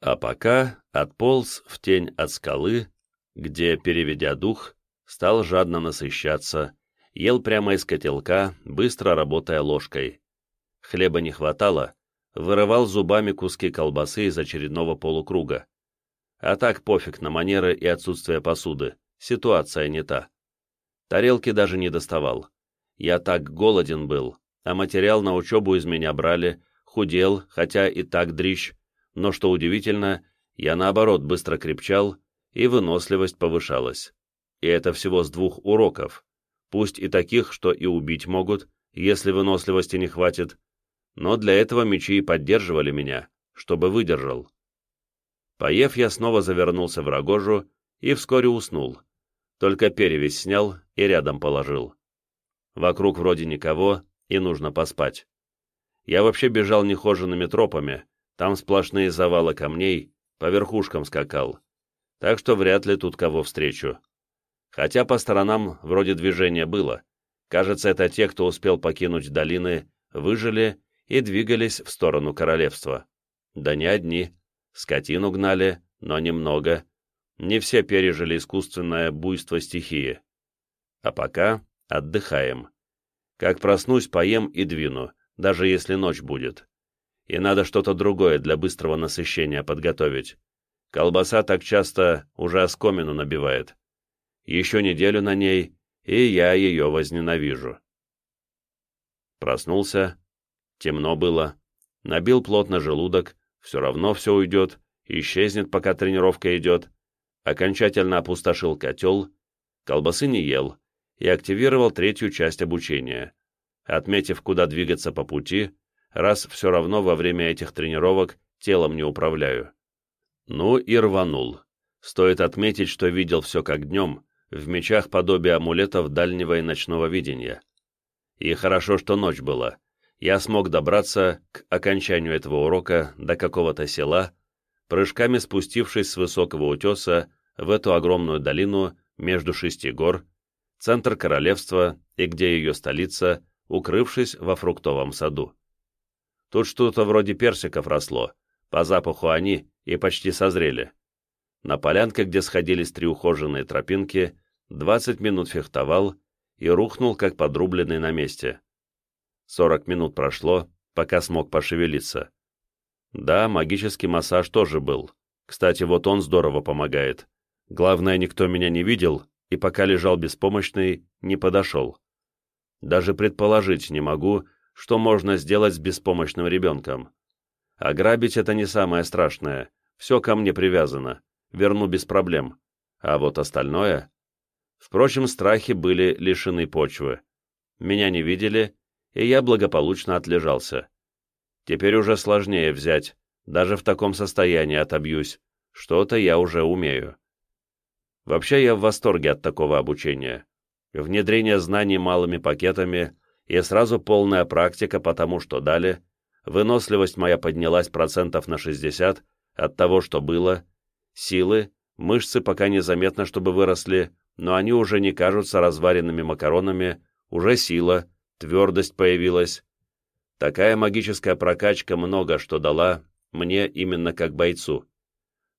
А пока отполз в тень от скалы, где, переведя дух, стал жадно насыщаться, ел прямо из котелка, быстро работая ложкой. Хлеба не хватало, вырывал зубами куски колбасы из очередного полукруга. А так пофиг на манеры и отсутствие посуды, ситуация не та. Тарелки даже не доставал. Я так голоден был, а материал на учебу из меня брали, худел, хотя и так дрищ, но, что удивительно, я наоборот быстро крепчал, и выносливость повышалась. И это всего с двух уроков, пусть и таких, что и убить могут, если выносливости не хватит, но для этого мечи и поддерживали меня, чтобы выдержал. Поев, я снова завернулся в рогожу и вскоре уснул, только перевязь снял и рядом положил. Вокруг вроде никого, и нужно поспать. Я вообще бежал нехоженными тропами, там сплошные завалы камней, по верхушкам скакал, так что вряд ли тут кого встречу. Хотя по сторонам вроде движения было. Кажется, это те, кто успел покинуть долины, выжили и двигались в сторону королевства. Да не одни. Скотину гнали, но немного. Не все пережили искусственное буйство стихии. А пока отдыхаем. Как проснусь, поем и двину, даже если ночь будет. И надо что-то другое для быстрого насыщения подготовить. Колбаса так часто уже оскомину набивает. Еще неделю на ней, и я ее возненавижу. Проснулся, Темно было. Набил плотно желудок, все равно все уйдет, исчезнет, пока тренировка идет. Окончательно опустошил котел, колбасы не ел и активировал третью часть обучения, отметив, куда двигаться по пути, раз все равно во время этих тренировок телом не управляю. Ну и рванул. Стоит отметить, что видел все как днем, в мечах подобие амулетов дальнего и ночного видения. И хорошо, что ночь была, я смог добраться к окончанию этого урока до какого-то села, прыжками спустившись с высокого утеса в эту огромную долину между шести гор, центр королевства и где ее столица, укрывшись во фруктовом саду. Тут что-то вроде персиков росло, по запаху они и почти созрели. На полянке, где сходились три ухоженные тропинки, 20 минут фехтовал и рухнул, как подрубленный на месте. Сорок минут прошло, пока смог пошевелиться. Да, магический массаж тоже был. Кстати, вот он здорово помогает. Главное, никто меня не видел, и пока лежал беспомощный, не подошел. Даже предположить не могу, что можно сделать с беспомощным ребенком. Ограбить это не самое страшное, все ко мне привязано, верну без проблем. А вот остальное... Впрочем, страхи были лишены почвы. Меня не видели, и я благополучно отлежался. Теперь уже сложнее взять, даже в таком состоянии отобьюсь, что-то я уже умею. Вообще я в восторге от такого обучения. Внедрение знаний малыми пакетами и сразу полная практика потому, что дали, выносливость моя поднялась процентов на 60 от того, что было, силы, мышцы пока незаметно, чтобы выросли, но они уже не кажутся разваренными макаронами, уже сила, твердость появилась. Такая магическая прокачка много что дала мне именно как бойцу.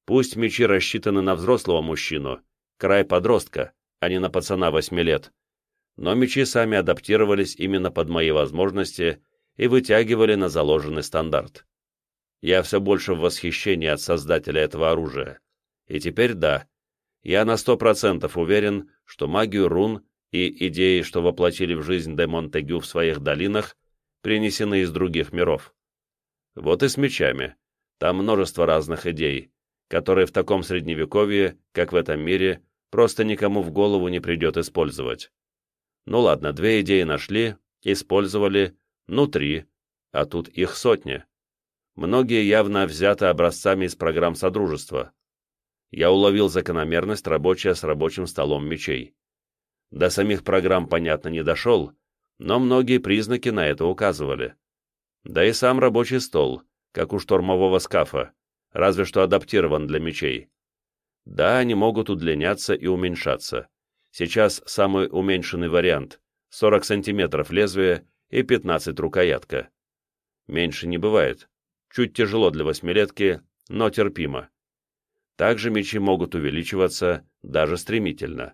Пусть мечи рассчитаны на взрослого мужчину, край подростка, а не на пацана восьми лет, но мечи сами адаптировались именно под мои возможности и вытягивали на заложенный стандарт. Я все больше в восхищении от создателя этого оружия. И теперь да, я на сто процентов уверен, что магию рун и идеи, что воплотили в жизнь де Монтегю в своих долинах, принесены из других миров. Вот и с мечами. Там множество разных идей, которые в таком средневековье, как в этом мире, просто никому в голову не придет использовать. Ну ладно, две идеи нашли, использовали, ну три, а тут их сотни. Многие явно взяты образцами из программ Содружества. Я уловил закономерность рабочая с рабочим столом мечей. До самих программ, понятно, не дошел, но многие признаки на это указывали. Да и сам рабочий стол, как у штурмового скафа, разве что адаптирован для мечей. Да, они могут удлиняться и уменьшаться. Сейчас самый уменьшенный вариант — 40 сантиметров лезвие и 15 рукоятка. Меньше не бывает. Чуть тяжело для восьмилетки, но терпимо. Также мечи могут увеличиваться даже стремительно.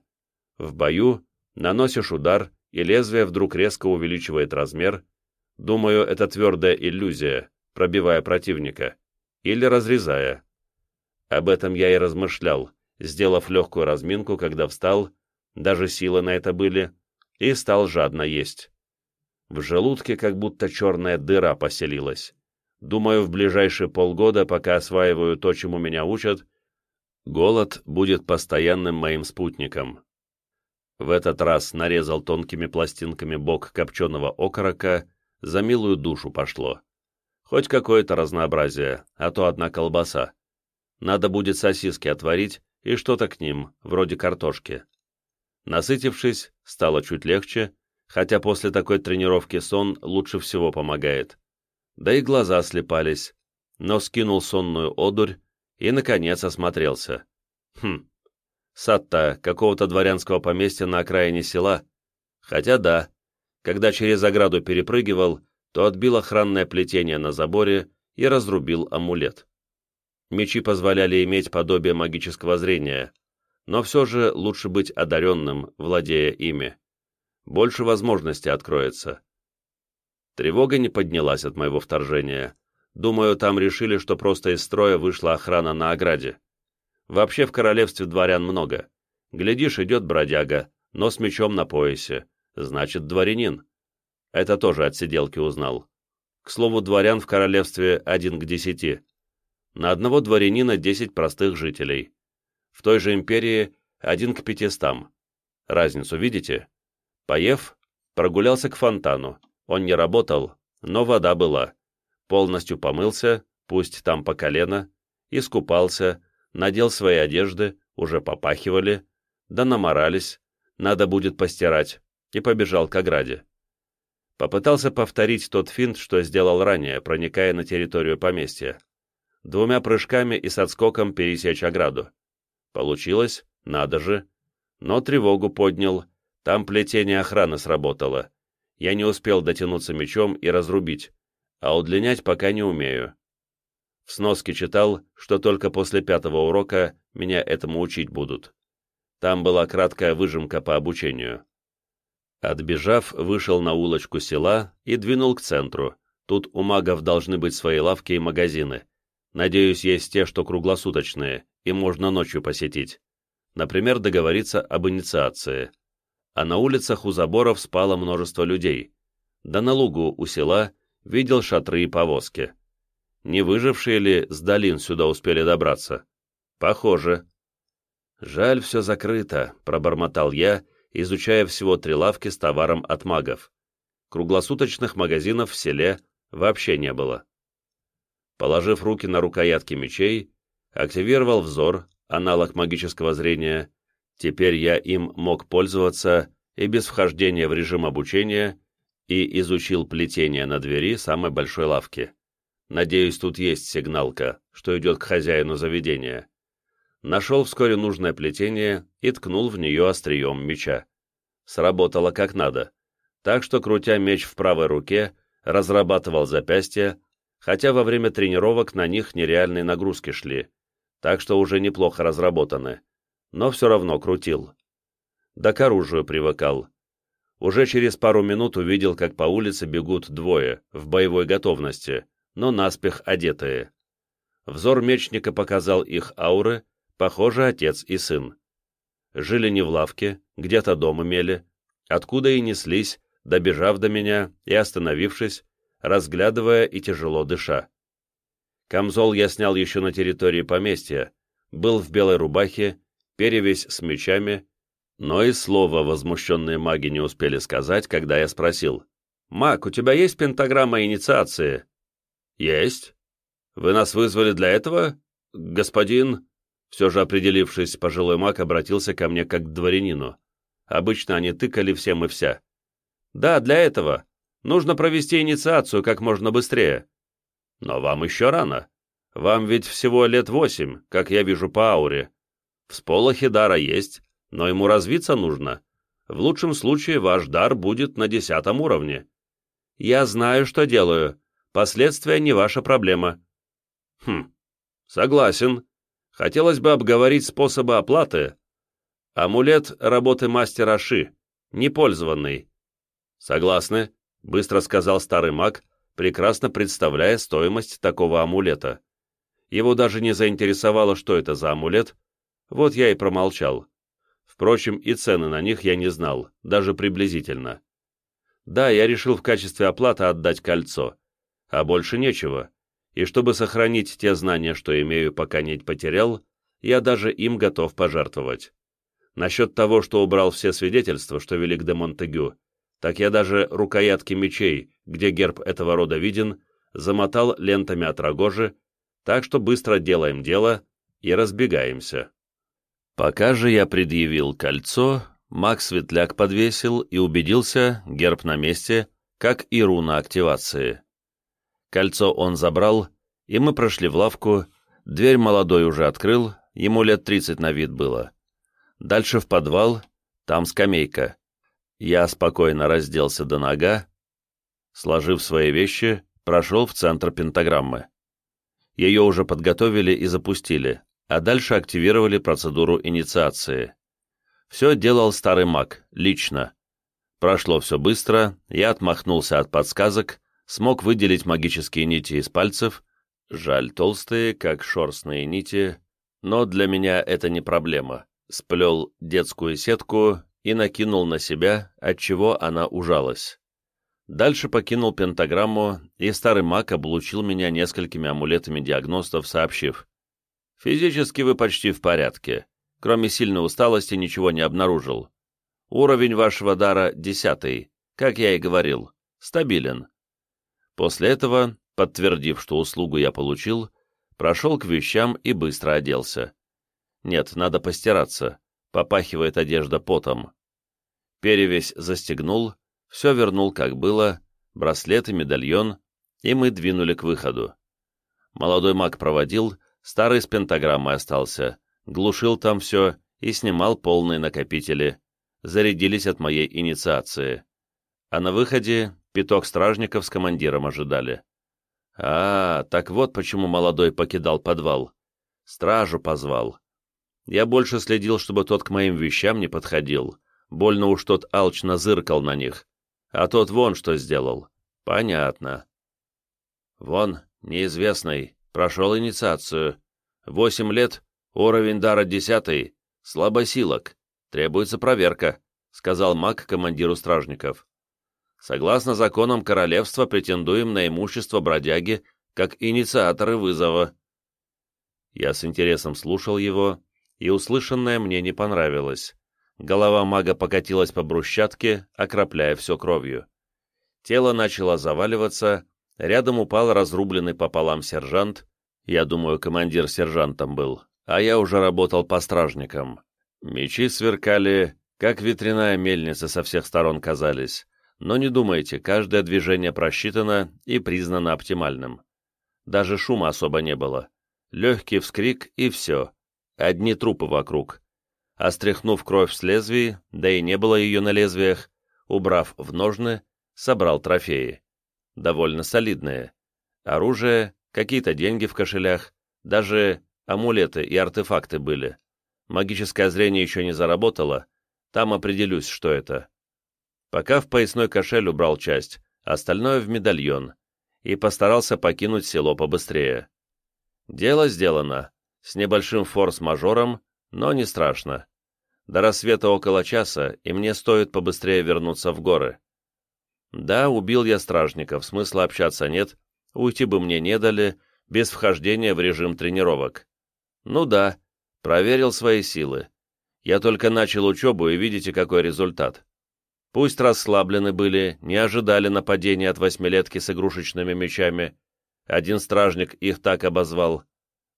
В бою наносишь удар, и лезвие вдруг резко увеличивает размер. Думаю, это твердая иллюзия, пробивая противника. Или разрезая. Об этом я и размышлял, сделав легкую разминку, когда встал, даже силы на это были, и стал жадно есть. В желудке как будто черная дыра поселилась. Думаю, в ближайшие полгода, пока осваиваю то, чему меня учат, голод будет постоянным моим спутником. В этот раз нарезал тонкими пластинками бок копченого окорока, за милую душу пошло. Хоть какое-то разнообразие, а то одна колбаса. Надо будет сосиски отварить и что-то к ним, вроде картошки. Насытившись, стало чуть легче, хотя после такой тренировки сон лучше всего помогает. Да и глаза слепались, но скинул сонную одурь и, наконец, осмотрелся. Хм, сад-то какого-то дворянского поместья на окраине села. Хотя да, когда через ограду перепрыгивал, то отбил охранное плетение на заборе и разрубил амулет. Мечи позволяли иметь подобие магического зрения, но все же лучше быть одаренным, владея ими. Больше возможностей откроется. Тревога не поднялась от моего вторжения. Думаю, там решили, что просто из строя вышла охрана на ограде. Вообще в королевстве дворян много. Глядишь, идет бродяга, но с мечом на поясе. Значит, дворянин. Это тоже от сиделки узнал. К слову, дворян в королевстве один к десяти на одного дворянина 10 простых жителей. В той же империи один к пятистам. Разницу видите? Поев, прогулялся к фонтану. Он не работал, но вода была. Полностью помылся, пусть там по колено, искупался, надел свои одежды, уже попахивали, да наморались, надо будет постирать, и побежал к ограде. Попытался повторить тот финт, что сделал ранее, проникая на территорию поместья двумя прыжками и с отскоком пересечь ограду. Получилось, надо же. Но тревогу поднял, там плетение охраны сработало. Я не успел дотянуться мечом и разрубить, а удлинять пока не умею. В сноске читал, что только после пятого урока меня этому учить будут. Там была краткая выжимка по обучению. Отбежав, вышел на улочку села и двинул к центру. Тут у магов должны быть свои лавки и магазины. Надеюсь, есть те, что круглосуточные, и можно ночью посетить. Например, договориться об инициации. А на улицах у заборов спало множество людей. Да на лугу у села видел шатры и повозки. Не выжившие ли с долин сюда успели добраться? Похоже. Жаль, все закрыто, пробормотал я, изучая всего три лавки с товаром от магов. Круглосуточных магазинов в селе вообще не было. Положив руки на рукоятки мечей, активировал взор, аналог магического зрения. Теперь я им мог пользоваться и без вхождения в режим обучения, и изучил плетение на двери самой большой лавки. Надеюсь, тут есть сигналка, что идет к хозяину заведения. Нашел вскоре нужное плетение и ткнул в нее острием меча. Сработало как надо, так что, крутя меч в правой руке, разрабатывал запястье, хотя во время тренировок на них нереальные нагрузки шли, так что уже неплохо разработаны, но все равно крутил. Да к оружию привыкал. Уже через пару минут увидел, как по улице бегут двое, в боевой готовности, но наспех одетые. Взор мечника показал их ауры, похоже, отец и сын. Жили не в лавке, где-то дом имели, откуда и неслись, добежав до меня и остановившись, разглядывая и тяжело дыша. Камзол я снял еще на территории поместья, был в белой рубахе, перевесь с мечами, но и слова возмущенные маги не успели сказать, когда я спросил. «Маг, у тебя есть пентаграмма инициации?» «Есть. Вы нас вызвали для этого, господин?» Все же определившись, пожилой маг обратился ко мне как к дворянину. Обычно они тыкали всем и вся. «Да, для этого. Нужно провести инициацию как можно быстрее. Но вам еще рано. Вам ведь всего лет восемь, как я вижу по ауре. Всполохи дара есть, но ему развиться нужно. В лучшем случае ваш дар будет на десятом уровне. Я знаю, что делаю. Последствия не ваша проблема. Хм, Согласен. Хотелось бы обговорить способы оплаты. Амулет работы мастера Ши, непользованный. Согласны, быстро сказал старый маг, прекрасно представляя стоимость такого амулета. Его даже не заинтересовало, что это за амулет, вот я и промолчал. Впрочем, и цены на них я не знал, даже приблизительно. Да, я решил в качестве оплаты отдать кольцо, а больше нечего, и чтобы сохранить те знания, что имею, пока не потерял, я даже им готов пожертвовать. Насчет того, что убрал все свидетельства, что велик де Монтегю, так я даже рукоятки мечей, где герб этого рода виден, замотал лентами от рогожи, так что быстро делаем дело и разбегаемся. Пока же я предъявил кольцо, маг Светляк подвесил и убедился, герб на месте, как и руна активации. Кольцо он забрал, и мы прошли в лавку, дверь молодой уже открыл, ему лет тридцать на вид было. Дальше в подвал, там скамейка. Я спокойно разделся до нога, сложив свои вещи, прошел в центр пентаграммы. Ее уже подготовили и запустили, а дальше активировали процедуру инициации. Все делал старый маг, лично. Прошло все быстро, я отмахнулся от подсказок, смог выделить магические нити из пальцев, жаль, толстые, как шерстные нити, но для меня это не проблема. Сплел детскую сетку и накинул на себя, отчего она ужалась. Дальше покинул пентаграмму, и старый маг облучил меня несколькими амулетами диагностов, сообщив, Физически вы почти в порядке. Кроме сильной усталости ничего не обнаружил. Уровень вашего дара десятый, как я и говорил, стабилен. После этого, подтвердив, что услугу я получил, прошел к вещам и быстро оделся. Нет, надо постираться, попахивает одежда потом. Перевесь застегнул, все вернул как было, браслет и медальон, и мы двинули к выходу. Молодой маг проводил, Старый с пентаграммой остался, глушил там все и снимал полные накопители, зарядились от моей инициации. А на выходе пяток стражников с командиром ожидали. А, так вот почему молодой покидал подвал. Стражу позвал. Я больше следил, чтобы тот к моим вещам не подходил. Больно уж тот алчно зыркал на них. А тот вон что сделал. Понятно. Вон, неизвестный, Прошел инициацию. Восемь лет, уровень дара десятый, слабосилок. Требуется проверка», — сказал маг командиру стражников. «Согласно законам королевства, претендуем на имущество бродяги как инициаторы вызова». Я с интересом слушал его, и услышанное мне не понравилось. Голова мага покатилась по брусчатке, окропляя все кровью. Тело начало заваливаться, Рядом упал разрубленный пополам сержант, я думаю, командир сержантом был, а я уже работал по стражникам. Мечи сверкали, как ветряная мельница со всех сторон казались, но не думайте, каждое движение просчитано и признано оптимальным. Даже шума особо не было. Легкий вскрик и все. Одни трупы вокруг. Остряхнув кровь с лезвий, да и не было ее на лезвиях, убрав в ножны, собрал трофеи довольно солидные. Оружие, какие-то деньги в кошелях, даже амулеты и артефакты были. Магическое зрение еще не заработало, там определюсь, что это. Пока в поясной кошель убрал часть, остальное в медальон, и постарался покинуть село побыстрее. Дело сделано, с небольшим форс-мажором, но не страшно. До рассвета около часа, и мне стоит побыстрее вернуться в горы. Да, убил я стражников, смысла общаться нет, уйти бы мне не дали, без вхождения в режим тренировок. Ну да, проверил свои силы. Я только начал учебу, и видите, какой результат. Пусть расслаблены были, не ожидали нападения от восьмилетки с игрушечными мечами. Один стражник их так обозвал.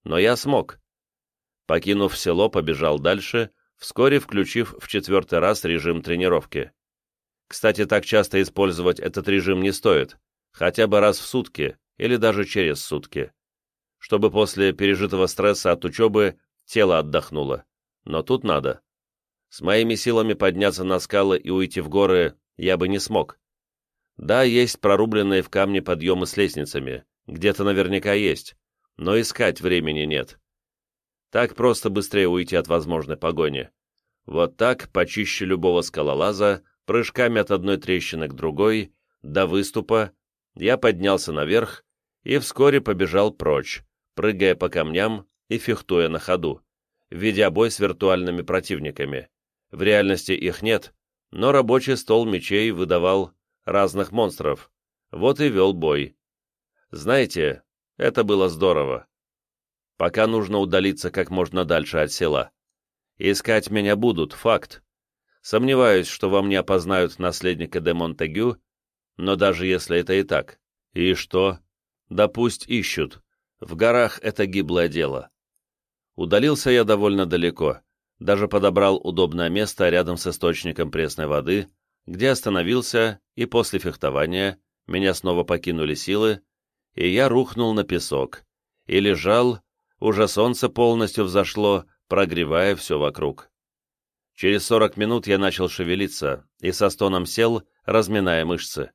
Но я смог. Покинув село, побежал дальше, вскоре включив в четвертый раз режим тренировки. Кстати, так часто использовать этот режим не стоит, хотя бы раз в сутки или даже через сутки, чтобы после пережитого стресса от учебы тело отдохнуло. Но тут надо. С моими силами подняться на скалы и уйти в горы я бы не смог. Да, есть прорубленные в камне подъемы с лестницами, где-то наверняка есть, но искать времени нет. Так просто быстрее уйти от возможной погони. Вот так, почище любого скалолаза, прыжками от одной трещины к другой, до выступа, я поднялся наверх и вскоре побежал прочь, прыгая по камням и фехтуя на ходу, ведя бой с виртуальными противниками. В реальности их нет, но рабочий стол мечей выдавал разных монстров. Вот и вел бой. Знаете, это было здорово. Пока нужно удалиться как можно дальше от села. Искать меня будут, факт. Сомневаюсь, что во мне опознают наследника де Монтегю, но даже если это и так. И что? Да пусть ищут. В горах это гиблое дело. Удалился я довольно далеко, даже подобрал удобное место рядом с источником пресной воды, где остановился, и после фехтования меня снова покинули силы, и я рухнул на песок, и лежал, уже солнце полностью взошло, прогревая все вокруг. Через сорок минут я начал шевелиться и со стоном сел, разминая мышцы.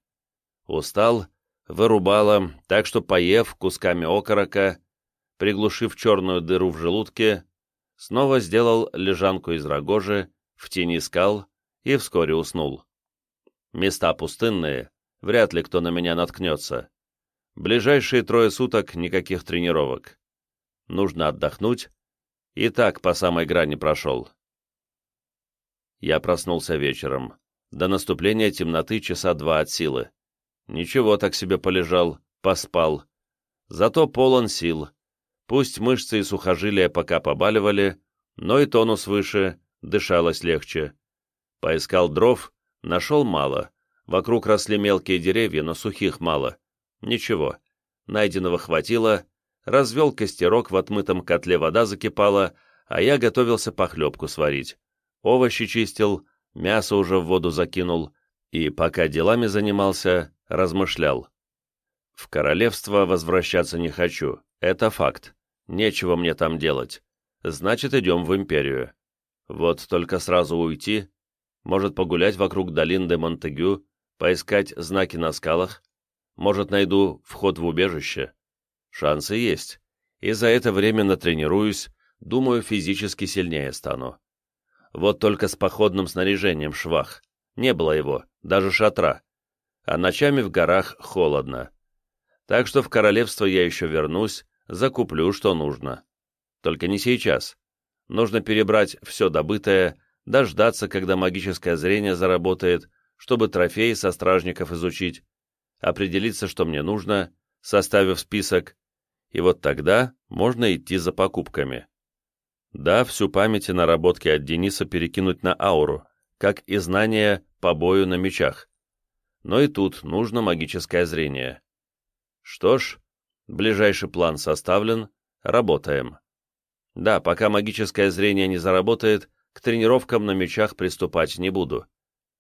Устал, вырубало, так что, поев кусками окорока, приглушив черную дыру в желудке, снова сделал лежанку из рогожи, в тени скал и вскоре уснул. Места пустынные, вряд ли кто на меня наткнется. Ближайшие трое суток никаких тренировок. Нужно отдохнуть, и так по самой грани прошел. Я проснулся вечером. До наступления темноты часа два от силы. Ничего так себе полежал, поспал. Зато полон сил. Пусть мышцы и сухожилия пока побаливали, но и тонус выше, дышалось легче. Поискал дров, нашел мало. Вокруг росли мелкие деревья, но сухих мало. Ничего. Найденного хватило. Развел костерок, в отмытом котле вода закипала, а я готовился похлебку сварить. Овощи чистил, мясо уже в воду закинул, и, пока делами занимался, размышлял. В королевство возвращаться не хочу, это факт. Нечего мне там делать. Значит, идем в империю. Вот только сразу уйти, может погулять вокруг долин де Монтегю, поискать знаки на скалах, может найду вход в убежище. Шансы есть, и за это время натренируюсь, думаю, физически сильнее стану. Вот только с походным снаряжением швах. Не было его, даже шатра а ночами в горах холодно. Так что в королевство я еще вернусь, закуплю, что нужно. Только не сейчас. Нужно перебрать все добытое, дождаться, когда магическое зрение заработает, чтобы трофеи со стражников изучить, определиться, что мне нужно, составив список, и вот тогда можно идти за покупками. Да, всю память и наработки от Дениса перекинуть на ауру, как и знания по бою на мечах но и тут нужно магическое зрение. Что ж, ближайший план составлен, работаем. Да, пока магическое зрение не заработает, к тренировкам на мечах приступать не буду.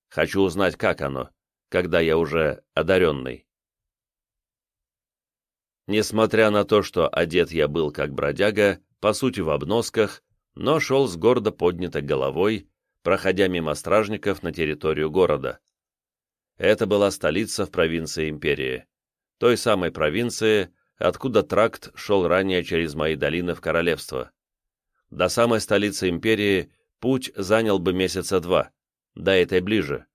Хочу узнать, как оно, когда я уже одаренный. Несмотря на то, что одет я был как бродяга, по сути в обносках, но шел с гордо поднятой головой, проходя мимо стражников на территорию города. Это была столица в провинции империи. Той самой провинции, откуда тракт шел ранее через мои долины в королевство. До самой столицы империи путь занял бы месяца два, до этой ближе.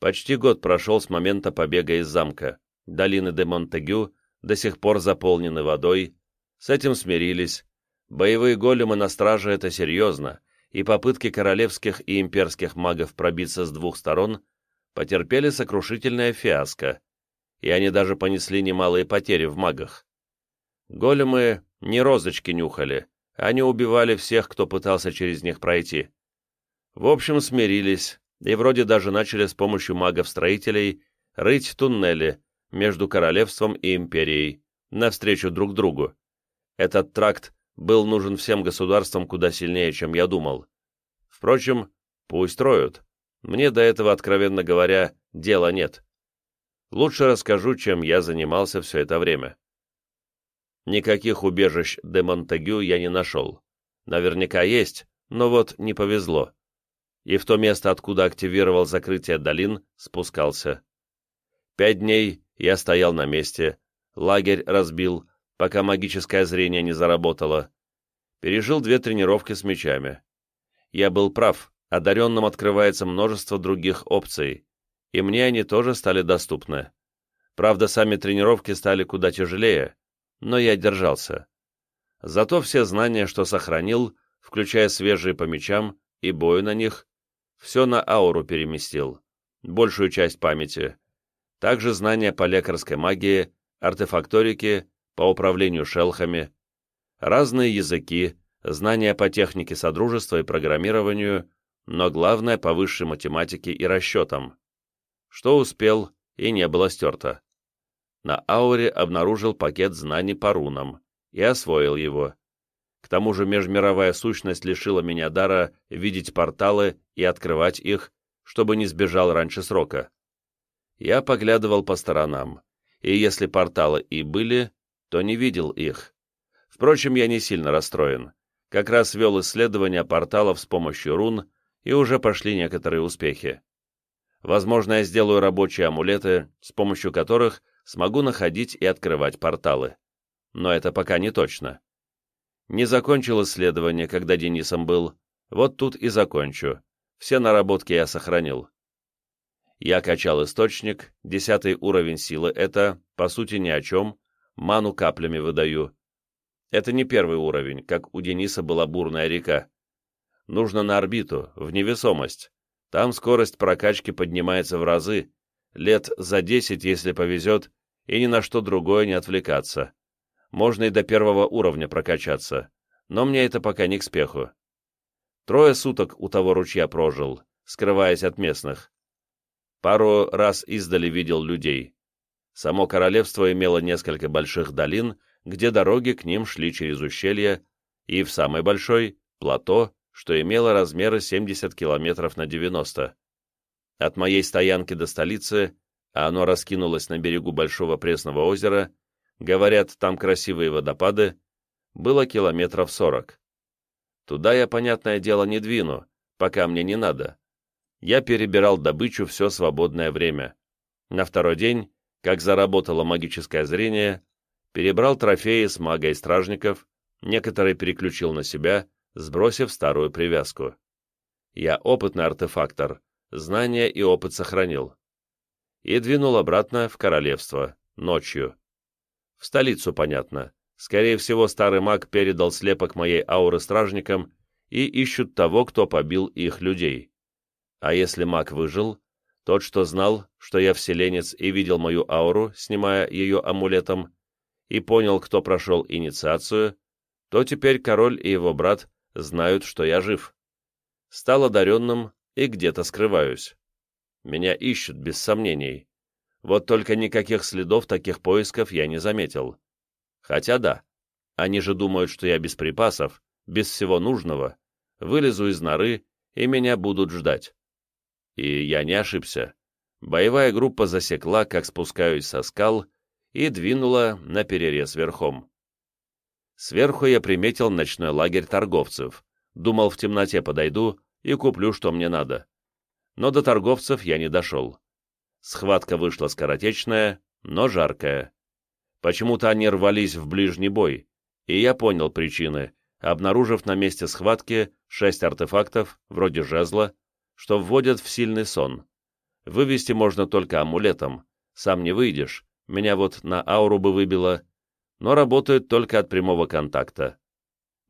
Почти год прошел с момента побега из замка. Долины де Монтегю до сих пор заполнены водой, с этим смирились. Боевые големы на страже — это серьезно, и попытки королевских и имперских магов пробиться с двух сторон потерпели сокрушительное фиаско, и они даже понесли немалые потери в магах. Големы не розочки нюхали, они убивали всех, кто пытался через них пройти. В общем, смирились, и вроде даже начали с помощью магов-строителей рыть туннели между королевством и империей, навстречу друг другу. Этот тракт был нужен всем государствам куда сильнее, чем я думал. Впрочем, пусть роют. Мне до этого, откровенно говоря, дела нет. Лучше расскажу, чем я занимался все это время. Никаких убежищ де Монтегю я не нашел. Наверняка есть, но вот не повезло. И в то место, откуда активировал закрытие долин, спускался. Пять дней я стоял на месте, лагерь разбил, пока магическое зрение не заработало. Пережил две тренировки с мечами. Я был прав, одаренным открывается множество других опций, и мне они тоже стали доступны. Правда, сами тренировки стали куда тяжелее, но я держался. Зато все знания, что сохранил, включая свежие по мечам и бою на них, все на ауру переместил, большую часть памяти. Также знания по лекарской магии, артефакторике, по управлению шелхами, разные языки, знания по технике содружества и программированию, но главное по высшей математике и расчетам. Что успел и не было стерто. На ауре обнаружил пакет знаний по рунам и освоил его. К тому же межмировая сущность лишила меня дара видеть порталы и открывать их, чтобы не сбежал раньше срока. Я поглядывал по сторонам, и если порталы и были, то не видел их. Впрочем, я не сильно расстроен. Как раз вел исследования порталов с помощью рун, и уже пошли некоторые успехи. Возможно, я сделаю рабочие амулеты, с помощью которых смогу находить и открывать порталы. Но это пока не точно. Не закончил исследование, когда Денисом был. Вот тут и закончу. Все наработки я сохранил. Я качал источник, десятый уровень силы — это, по сути, ни о чем, ману каплями выдаю. Это не первый уровень, как у Дениса была бурная река. Нужно на орбиту, в невесомость. Там скорость прокачки поднимается в разы, лет за десять, если повезет, и ни на что другое не отвлекаться. Можно и до первого уровня прокачаться, но мне это пока не к спеху. Трое суток у того ручья прожил, скрываясь от местных. Пару раз издали видел людей. Само королевство имело несколько больших долин, где дороги к ним шли через ущелье, и в самой большой — плато, что имело размеры 70 километров на 90. От моей стоянки до столицы, а оно раскинулось на берегу Большого Пресного озера, говорят, там красивые водопады, было километров 40. Туда я, понятное дело, не двину, пока мне не надо. Я перебирал добычу все свободное время. На второй день, как заработало магическое зрение, перебрал трофеи с мага и стражников, некоторые переключил на себя, сбросив старую привязку. Я опытный артефактор, знания и опыт сохранил. И двинул обратно в королевство, ночью. В столицу, понятно. Скорее всего, старый маг передал слепок моей ауры стражникам и ищут того, кто побил их людей. А если маг выжил, тот, что знал, что я вселенец и видел мою ауру, снимая ее амулетом, и понял, кто прошел инициацию, то теперь король и его брат знают, что я жив. Стал одаренным и где-то скрываюсь. Меня ищут, без сомнений. Вот только никаких следов таких поисков я не заметил. Хотя да, они же думают, что я без припасов, без всего нужного, вылезу из норы, и меня будут ждать. И я не ошибся. Боевая группа засекла, как спускаюсь со скал, и двинула на перерез верхом. Сверху я приметил ночной лагерь торговцев. Думал, в темноте подойду и куплю, что мне надо. Но до торговцев я не дошел. Схватка вышла скоротечная, но жаркая. Почему-то они рвались в ближний бой, и я понял причины, обнаружив на месте схватки шесть артефактов, вроде жезла, что вводят в сильный сон. Вывести можно только амулетом, сам не выйдешь, меня вот на ауру бы выбило, но работают только от прямого контакта.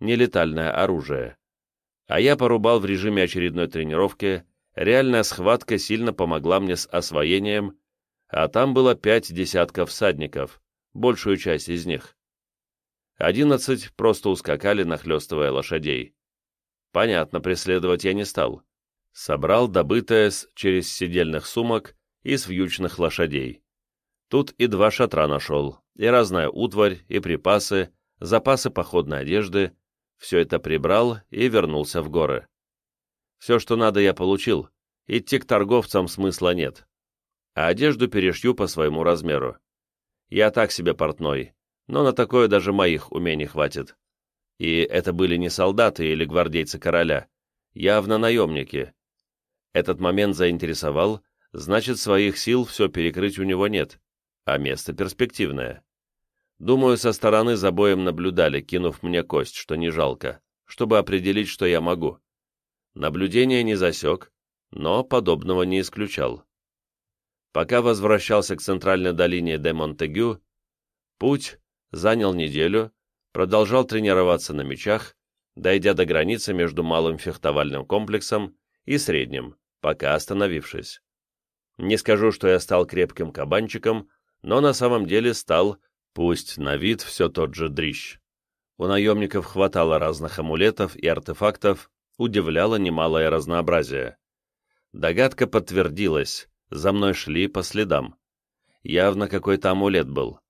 Нелетальное оружие. А я порубал в режиме очередной тренировки, реальная схватка сильно помогла мне с освоением, а там было пять десятков всадников, большую часть из них. Одиннадцать просто ускакали, нахлестывая лошадей. Понятно, преследовать я не стал. Собрал добытое с через сидельных сумок и с вьючных лошадей. Тут и два шатра нашел, и разная утварь, и припасы, запасы походной одежды, все это прибрал и вернулся в горы. Все, что надо, я получил, идти к торговцам смысла нет. А одежду перешью по своему размеру. Я так себе портной, но на такое даже моих умений хватит. И это были не солдаты или гвардейцы короля, явно наемники. Этот момент заинтересовал, значит, своих сил все перекрыть у него нет а место перспективное. Думаю, со стороны за боем наблюдали, кинув мне кость, что не жалко, чтобы определить, что я могу. Наблюдение не засек, но подобного не исключал. Пока возвращался к центральной долине де Монтегю, путь занял неделю, продолжал тренироваться на мечах, дойдя до границы между малым фехтовальным комплексом и средним, пока остановившись. Не скажу, что я стал крепким кабанчиком, но на самом деле стал Пусть на вид все тот же дрищ. У наемников хватало разных амулетов и артефактов, удивляло немалое разнообразие. Догадка подтвердилась, за мной шли по следам. Явно какой-то амулет был.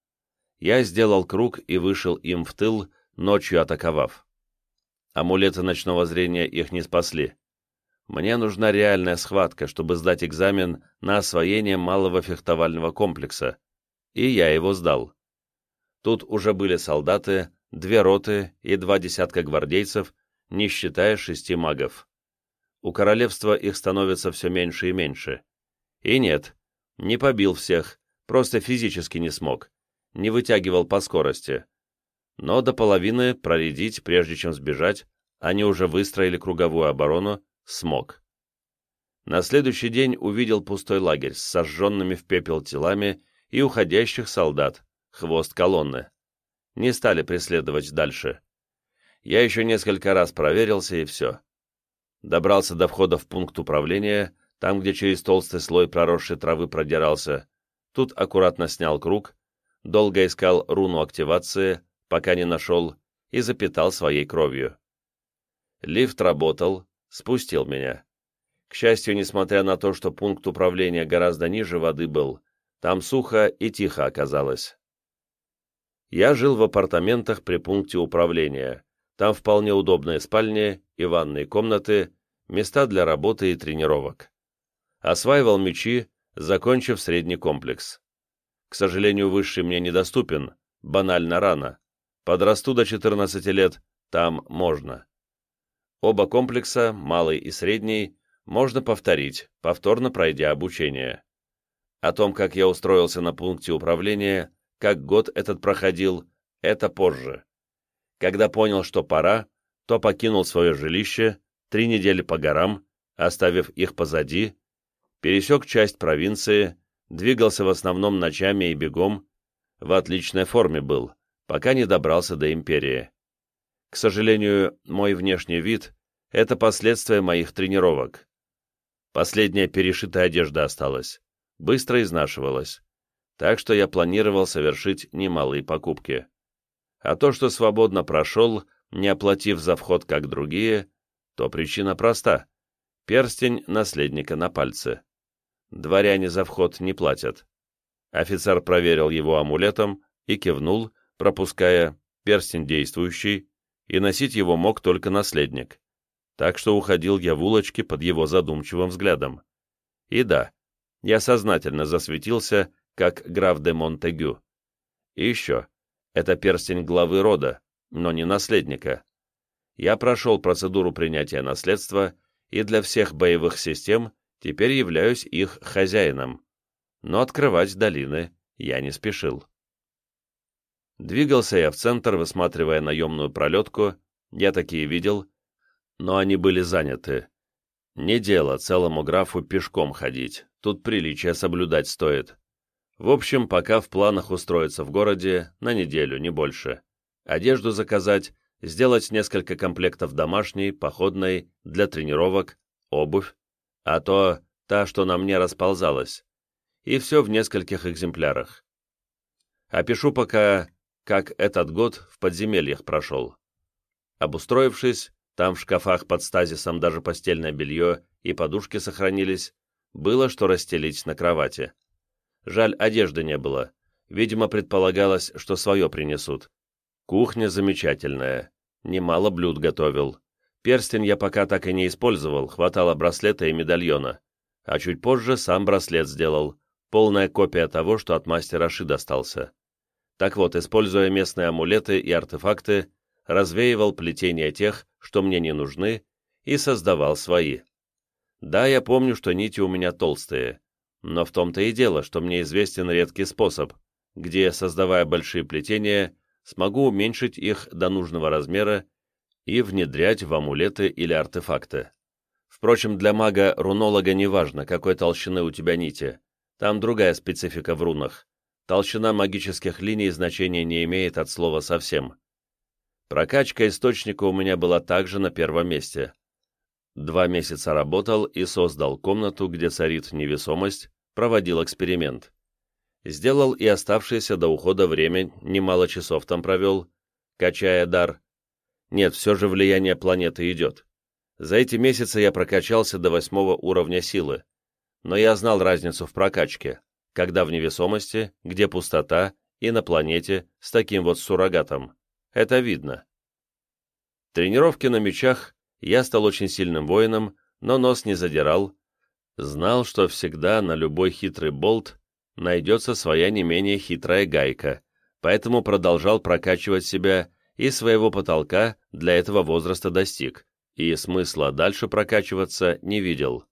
Я сделал круг и вышел им в тыл, ночью атаковав. Амулеты ночного зрения их не спасли. Мне нужна реальная схватка, чтобы сдать экзамен на освоение малого фехтовального комплекса. И я его сдал. Тут уже были солдаты, две роты и два десятка гвардейцев, не считая шести магов. У королевства их становится все меньше и меньше. И нет, не побил всех, просто физически не смог, не вытягивал по скорости. Но до половины проредить, прежде чем сбежать, они уже выстроили круговую оборону, смог. На следующий день увидел пустой лагерь с сожженными в пепел телами и уходящих солдат, хвост колонны. Не стали преследовать дальше. Я еще несколько раз проверился, и все. Добрался до входа в пункт управления, там, где через толстый слой проросшей травы продирался. Тут аккуратно снял круг, долго искал руну активации, пока не нашел, и запитал своей кровью. Лифт работал, спустил меня. К счастью, несмотря на то, что пункт управления гораздо ниже воды был, там сухо и тихо оказалось. Я жил в апартаментах при пункте управления. Там вполне удобные спальни и ванные комнаты, места для работы и тренировок. Осваивал мечи, закончив средний комплекс. К сожалению, высший мне недоступен, банально рано. Подрасту до 14 лет, там можно. Оба комплекса, малый и средний, можно повторить, повторно пройдя обучение. О том, как я устроился на пункте управления, как год этот проходил, это позже. Когда понял, что пора, то покинул свое жилище, три недели по горам, оставив их позади, пересек часть провинции, двигался в основном ночами и бегом, в отличной форме был, пока не добрался до империи. К сожалению, мой внешний вид — это последствия моих тренировок. Последняя перешитая одежда осталась, быстро изнашивалась так что я планировал совершить немалые покупки. А то, что свободно прошел, не оплатив за вход как другие, то причина проста. Перстень наследника на пальце. Дворяне за вход не платят. Офицер проверил его амулетом и кивнул, пропуская перстень действующий, и носить его мог только наследник. Так что уходил я в улочки под его задумчивым взглядом. И да, я сознательно засветился как граф де Монтегю. И еще, это перстень главы рода, но не наследника. Я прошел процедуру принятия наследства и для всех боевых систем теперь являюсь их хозяином. Но открывать долины я не спешил. Двигался я в центр, высматривая наемную пролетку, я такие видел, но они были заняты. Не дело целому графу пешком ходить, тут приличие соблюдать стоит. В общем, пока в планах устроиться в городе на неделю, не больше. Одежду заказать, сделать несколько комплектов домашней, походной, для тренировок, обувь, а то та, что на мне расползалась. И все в нескольких экземплярах. Опишу пока, как этот год в подземельях прошел. Обустроившись, там в шкафах под стазисом даже постельное белье и подушки сохранились, было что расстелить на кровати. Жаль, одежды не было. Видимо, предполагалось, что свое принесут. Кухня замечательная. Немало блюд готовил. Перстень я пока так и не использовал, хватало браслета и медальона. А чуть позже сам браслет сделал. Полная копия того, что от мастера Ши достался. Так вот, используя местные амулеты и артефакты, развеивал плетение тех, что мне не нужны, и создавал свои. Да, я помню, что нити у меня толстые, но в том-то и дело, что мне известен редкий способ где, создавая большие плетения, смогу уменьшить их до нужного размера и внедрять в амулеты или артефакты. Впрочем, для мага-рунолога не важно, какой толщины у тебя нити. Там другая специфика в рунах. Толщина магических линий значения не имеет от слова совсем. Прокачка источника у меня была также на первом месте. Два месяца работал и создал комнату, где царит невесомость, проводил эксперимент. Сделал и оставшееся до ухода время, немало часов там провел, качая дар. Нет, все же влияние планеты идет. За эти месяцы я прокачался до восьмого уровня силы. Но я знал разницу в прокачке, когда в невесомости, где пустота, и на планете с таким вот суррогатом. Это видно. Тренировки на мечах я стал очень сильным воином, но нос не задирал. Знал, что всегда на любой хитрый болт найдется своя не менее хитрая гайка, поэтому продолжал прокачивать себя и своего потолка для этого возраста достиг и смысла дальше прокачиваться не видел.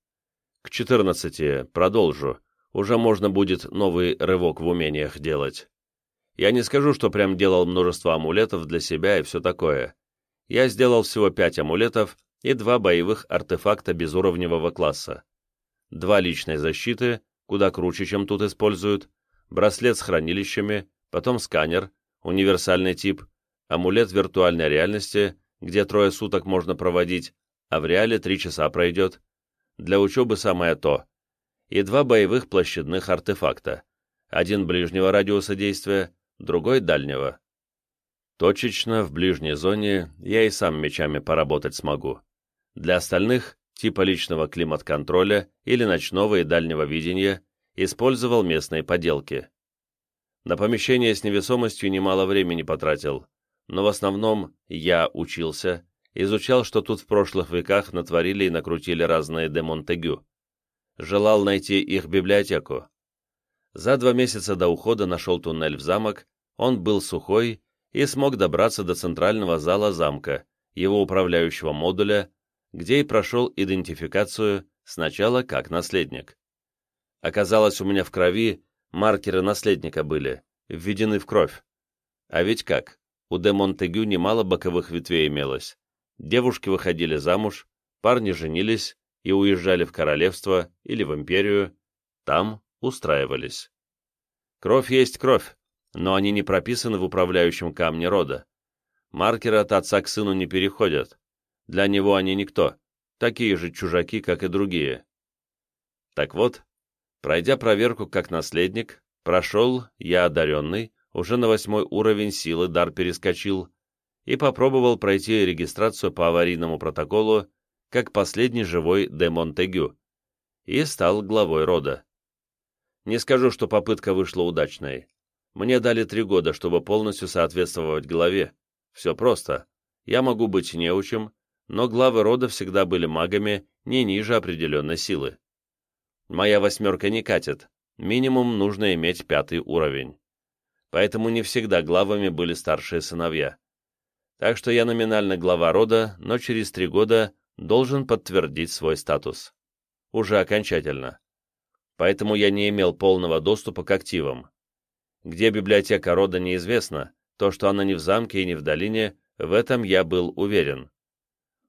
К 14 продолжу, уже можно будет новый рывок в умениях делать. Я не скажу, что прям делал множество амулетов для себя и все такое. Я сделал всего 5 амулетов и два боевых артефакта безуровневого класса. Два личной защиты, куда круче, чем тут используют, браслет с хранилищами, потом сканер, универсальный тип, амулет виртуальной реальности где трое суток можно проводить, а в реале три часа пройдет. Для учебы самое то. И два боевых площадных артефакта. Один ближнего радиуса действия, другой дальнего. Точечно в ближней зоне я и сам мечами поработать смогу. Для остальных, типа личного климат-контроля или ночного и дальнего видения, использовал местные поделки. На помещение с невесомостью немало времени потратил, но в основном я учился, изучал, что тут в прошлых веках натворили и накрутили разные де Монтегю. Желал найти их библиотеку. За два месяца до ухода нашел туннель в замок, он был сухой и смог добраться до центрального зала замка, его управляющего модуля, где и прошел идентификацию сначала как наследник. Оказалось, у меня в крови маркеры наследника были, введены в кровь. А ведь как? у де Монтегю немало боковых ветвей имелось. Девушки выходили замуж, парни женились и уезжали в королевство или в империю, там устраивались. Кровь есть кровь, но они не прописаны в управляющем камне рода. Маркеры от отца к сыну не переходят. Для него они никто, такие же чужаки, как и другие. Так вот, пройдя проверку как наследник, прошел я одаренный, уже на восьмой уровень силы дар перескочил и попробовал пройти регистрацию по аварийному протоколу как последний живой де Монтегю и стал главой рода. Не скажу, что попытка вышла удачной. Мне дали три года, чтобы полностью соответствовать главе. Все просто. Я могу быть неучим, но главы рода всегда были магами не ниже определенной силы. Моя восьмерка не катит, минимум нужно иметь пятый уровень поэтому не всегда главами были старшие сыновья. Так что я номинально глава рода, но через три года должен подтвердить свой статус. Уже окончательно. Поэтому я не имел полного доступа к активам. Где библиотека рода неизвестно, то, что она не в замке и не в долине, в этом я был уверен.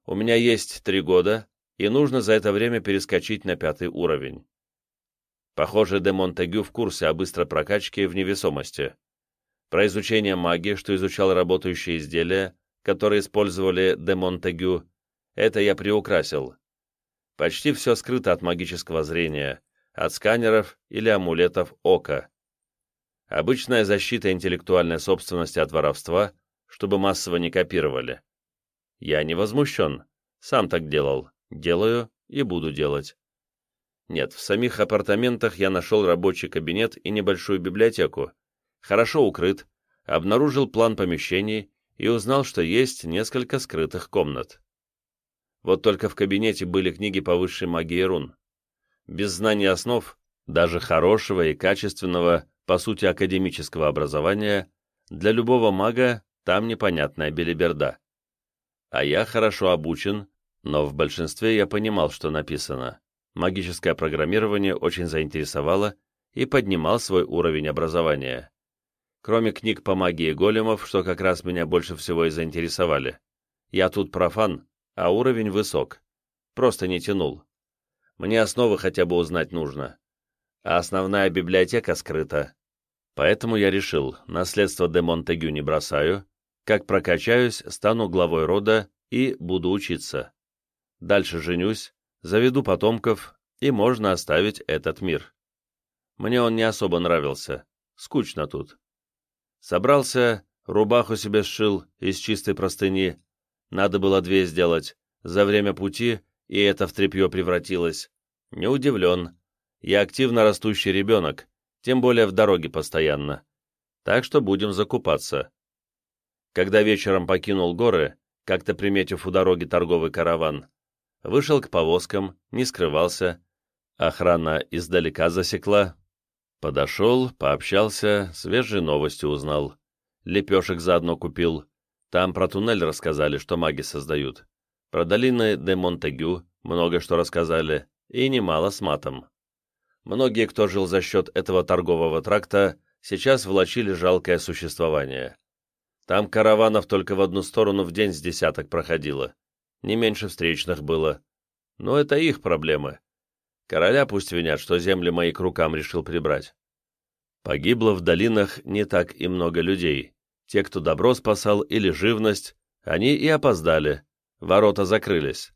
У меня есть три года, и нужно за это время перескочить на пятый уровень. Похоже, де Монтегю в курсе о быстрой прокачке в невесомости. Про изучение магии, что изучал работающие изделия, которые использовали де Монтегю, это я приукрасил. Почти все скрыто от магического зрения, от сканеров или амулетов ока. Обычная защита интеллектуальной собственности от воровства, чтобы массово не копировали. Я не возмущен, сам так делал, делаю и буду делать. Нет, в самих апартаментах я нашел рабочий кабинет и небольшую библиотеку, хорошо укрыт, обнаружил план помещений и узнал, что есть несколько скрытых комнат. Вот только в кабинете были книги по высшей магии рун. Без знания основ, даже хорошего и качественного, по сути академического образования, для любого мага там непонятная белиберда. А я хорошо обучен, но в большинстве я понимал, что написано. Магическое программирование очень заинтересовало и поднимал свой уровень образования кроме книг по магии големов, что как раз меня больше всего и заинтересовали. Я тут профан, а уровень высок. Просто не тянул. Мне основы хотя бы узнать нужно. А основная библиотека скрыта. Поэтому я решил, наследство де Монтегю не бросаю, как прокачаюсь, стану главой рода и буду учиться. Дальше женюсь, заведу потомков, и можно оставить этот мир. Мне он не особо нравился, скучно тут. Собрался, рубаху себе сшил из чистой простыни, надо было две сделать, за время пути, и это в тряпье превратилось. Не удивлен. Я активно растущий ребенок, тем более в дороге постоянно. Так что будем закупаться. Когда вечером покинул горы, как-то приметив у дороги торговый караван, вышел к повозкам, не скрывался, охрана издалека засекла, подошел, пообщался, свежие новости узнал, лепешек заодно купил, там про туннель рассказали, что маги создают, про долины де Монтегю много что рассказали, и немало с матом. Многие, кто жил за счет этого торгового тракта, сейчас влачили жалкое существование. Там караванов только в одну сторону в день с десяток проходило. Не меньше встречных было. Но это их проблемы. Короля пусть винят, что земли мои к рукам решил прибрать. Погибло в долинах не так и много людей. Те, кто добро спасал или живность, они и опоздали. Ворота закрылись.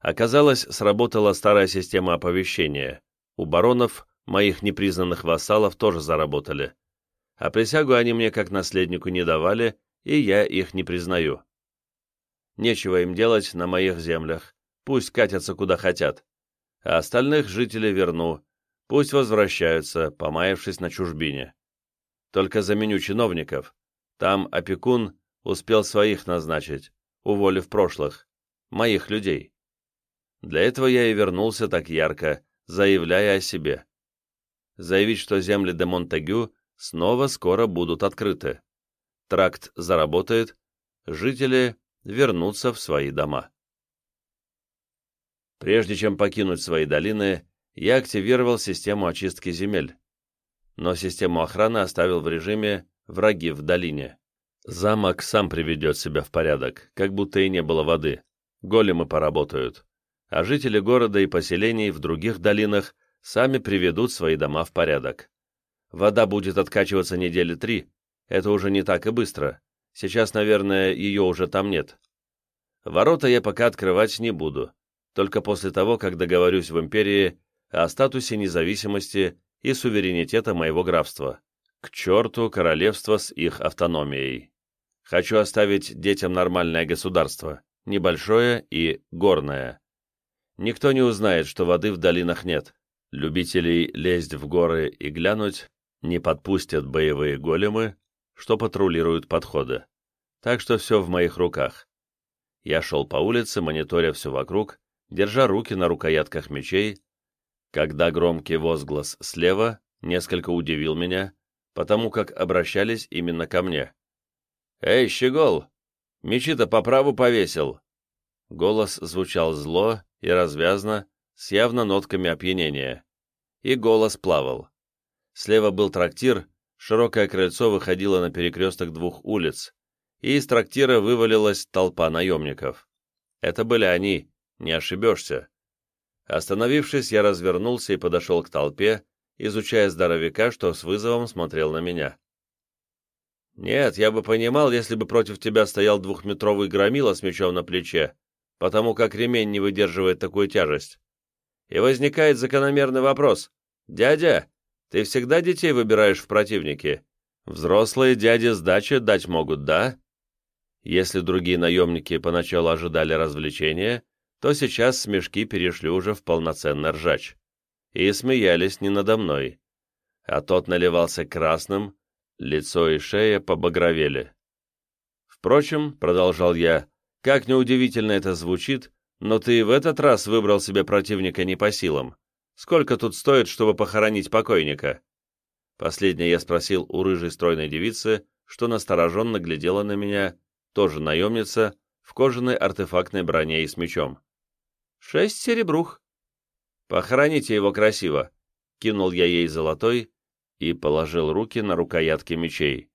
Оказалось, сработала старая система оповещения. У баронов, моих непризнанных вассалов, тоже заработали а присягу они мне как наследнику не давали, и я их не признаю. Нечего им делать на моих землях, пусть катятся куда хотят, а остальных жителей верну, пусть возвращаются, помаявшись на чужбине. Только заменю чиновников, там опекун успел своих назначить, уволив прошлых, моих людей. Для этого я и вернулся так ярко, заявляя о себе. Заявить, что земли де Монтегю снова скоро будут открыты. Тракт заработает, жители вернутся в свои дома. Прежде чем покинуть свои долины, я активировал систему очистки земель, но систему охраны оставил в режиме «враги в долине». Замок сам приведет себя в порядок, как будто и не было воды. Големы поработают. А жители города и поселений в других долинах сами приведут свои дома в порядок. Вода будет откачиваться недели три. Это уже не так и быстро. Сейчас, наверное, ее уже там нет. Ворота я пока открывать не буду. Только после того, как договорюсь в империи о статусе независимости и суверенитета моего графства. К черту королевство с их автономией. Хочу оставить детям нормальное государство, небольшое и горное. Никто не узнает, что воды в долинах нет. Любителей лезть в горы и глянуть не подпустят боевые големы, что патрулируют подходы. Так что все в моих руках. Я шел по улице, мониторя все вокруг, держа руки на рукоятках мечей, когда громкий возглас слева несколько удивил меня, потому как обращались именно ко мне. «Эй, щегол! Мечи-то по праву повесил!» Голос звучал зло и развязно, с явно нотками опьянения. И голос плавал. Слева был трактир, широкое крыльцо выходило на перекресток двух улиц, и из трактира вывалилась толпа наемников. Это были они, не ошибешься. Остановившись, я развернулся и подошел к толпе, изучая здоровяка, что с вызовом смотрел на меня. «Нет, я бы понимал, если бы против тебя стоял двухметровый громила с мечом на плече, потому как ремень не выдерживает такую тяжесть. И возникает закономерный вопрос. «Дядя, ты всегда детей выбираешь в противники? Взрослые дяди сдачи дать могут, да? Если другие наемники поначалу ожидали развлечения, то сейчас смешки перешли уже в полноценный ржач. И смеялись не надо мной. А тот наливался красным, лицо и шея побагровели. Впрочем, продолжал я, как неудивительно это звучит, но ты в этот раз выбрал себе противника не по силам. Сколько тут стоит, чтобы похоронить покойника?» Последнее я спросил у рыжей стройной девицы, что настороженно глядела на меня, тоже наемница, в кожаной артефактной броне и с мечом. «Шесть серебрух». «Похороните его красиво», — кинул я ей золотой и положил руки на рукоятки мечей,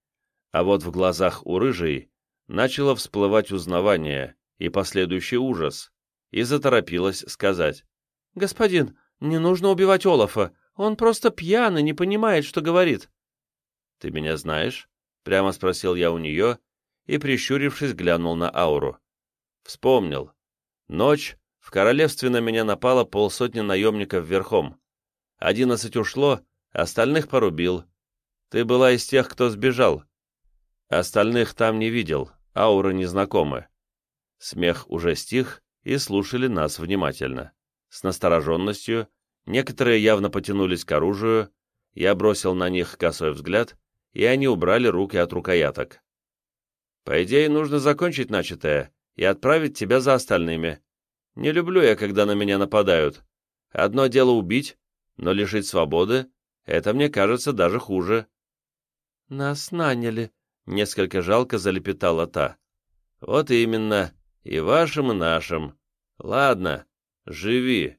А вот в глазах у рыжей начало всплывать узнавание и последующий ужас, и заторопилась сказать. «Господин, не нужно убивать Олафа, он просто пьян и не понимает, что говорит». «Ты меня знаешь?» — прямо спросил я у нее и, прищурившись, глянул на ауру. Вспомнил. Ночь, в королевстве на меня напало полсотни наемников верхом. Одиннадцать ушло, остальных порубил. Ты была из тех, кто сбежал. Остальных там не видел, ауры незнакомы. Смех уже стих, и слушали нас внимательно. С настороженностью, некоторые явно потянулись к оружию, я бросил на них косой взгляд, и они убрали руки от рукояток. «По идее, нужно закончить начатое и отправить тебя за остальными. Не люблю я, когда на меня нападают. Одно дело убить, но лишить свободы — это, мне кажется, даже хуже». «Нас наняли», — несколько жалко залепетала та. «Вот именно, и вашим, и нашим. Ладно, живи».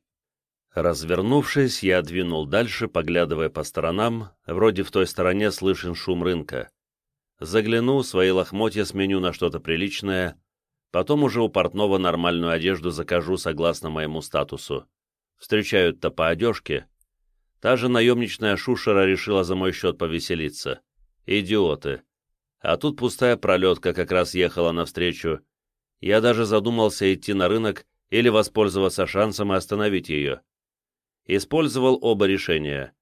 Развернувшись, я двинул дальше, поглядывая по сторонам, вроде в той стороне слышен шум рынка. Загляну, свои лохмотья сменю на что-то приличное, потом уже у портного нормальную одежду закажу согласно моему статусу. Встречают-то по одежке. Та же наемничная шушера решила за мой счет повеселиться. Идиоты. А тут пустая пролетка как раз ехала навстречу. Я даже задумался идти на рынок или воспользоваться шансом и остановить ее. Использовал оба решения.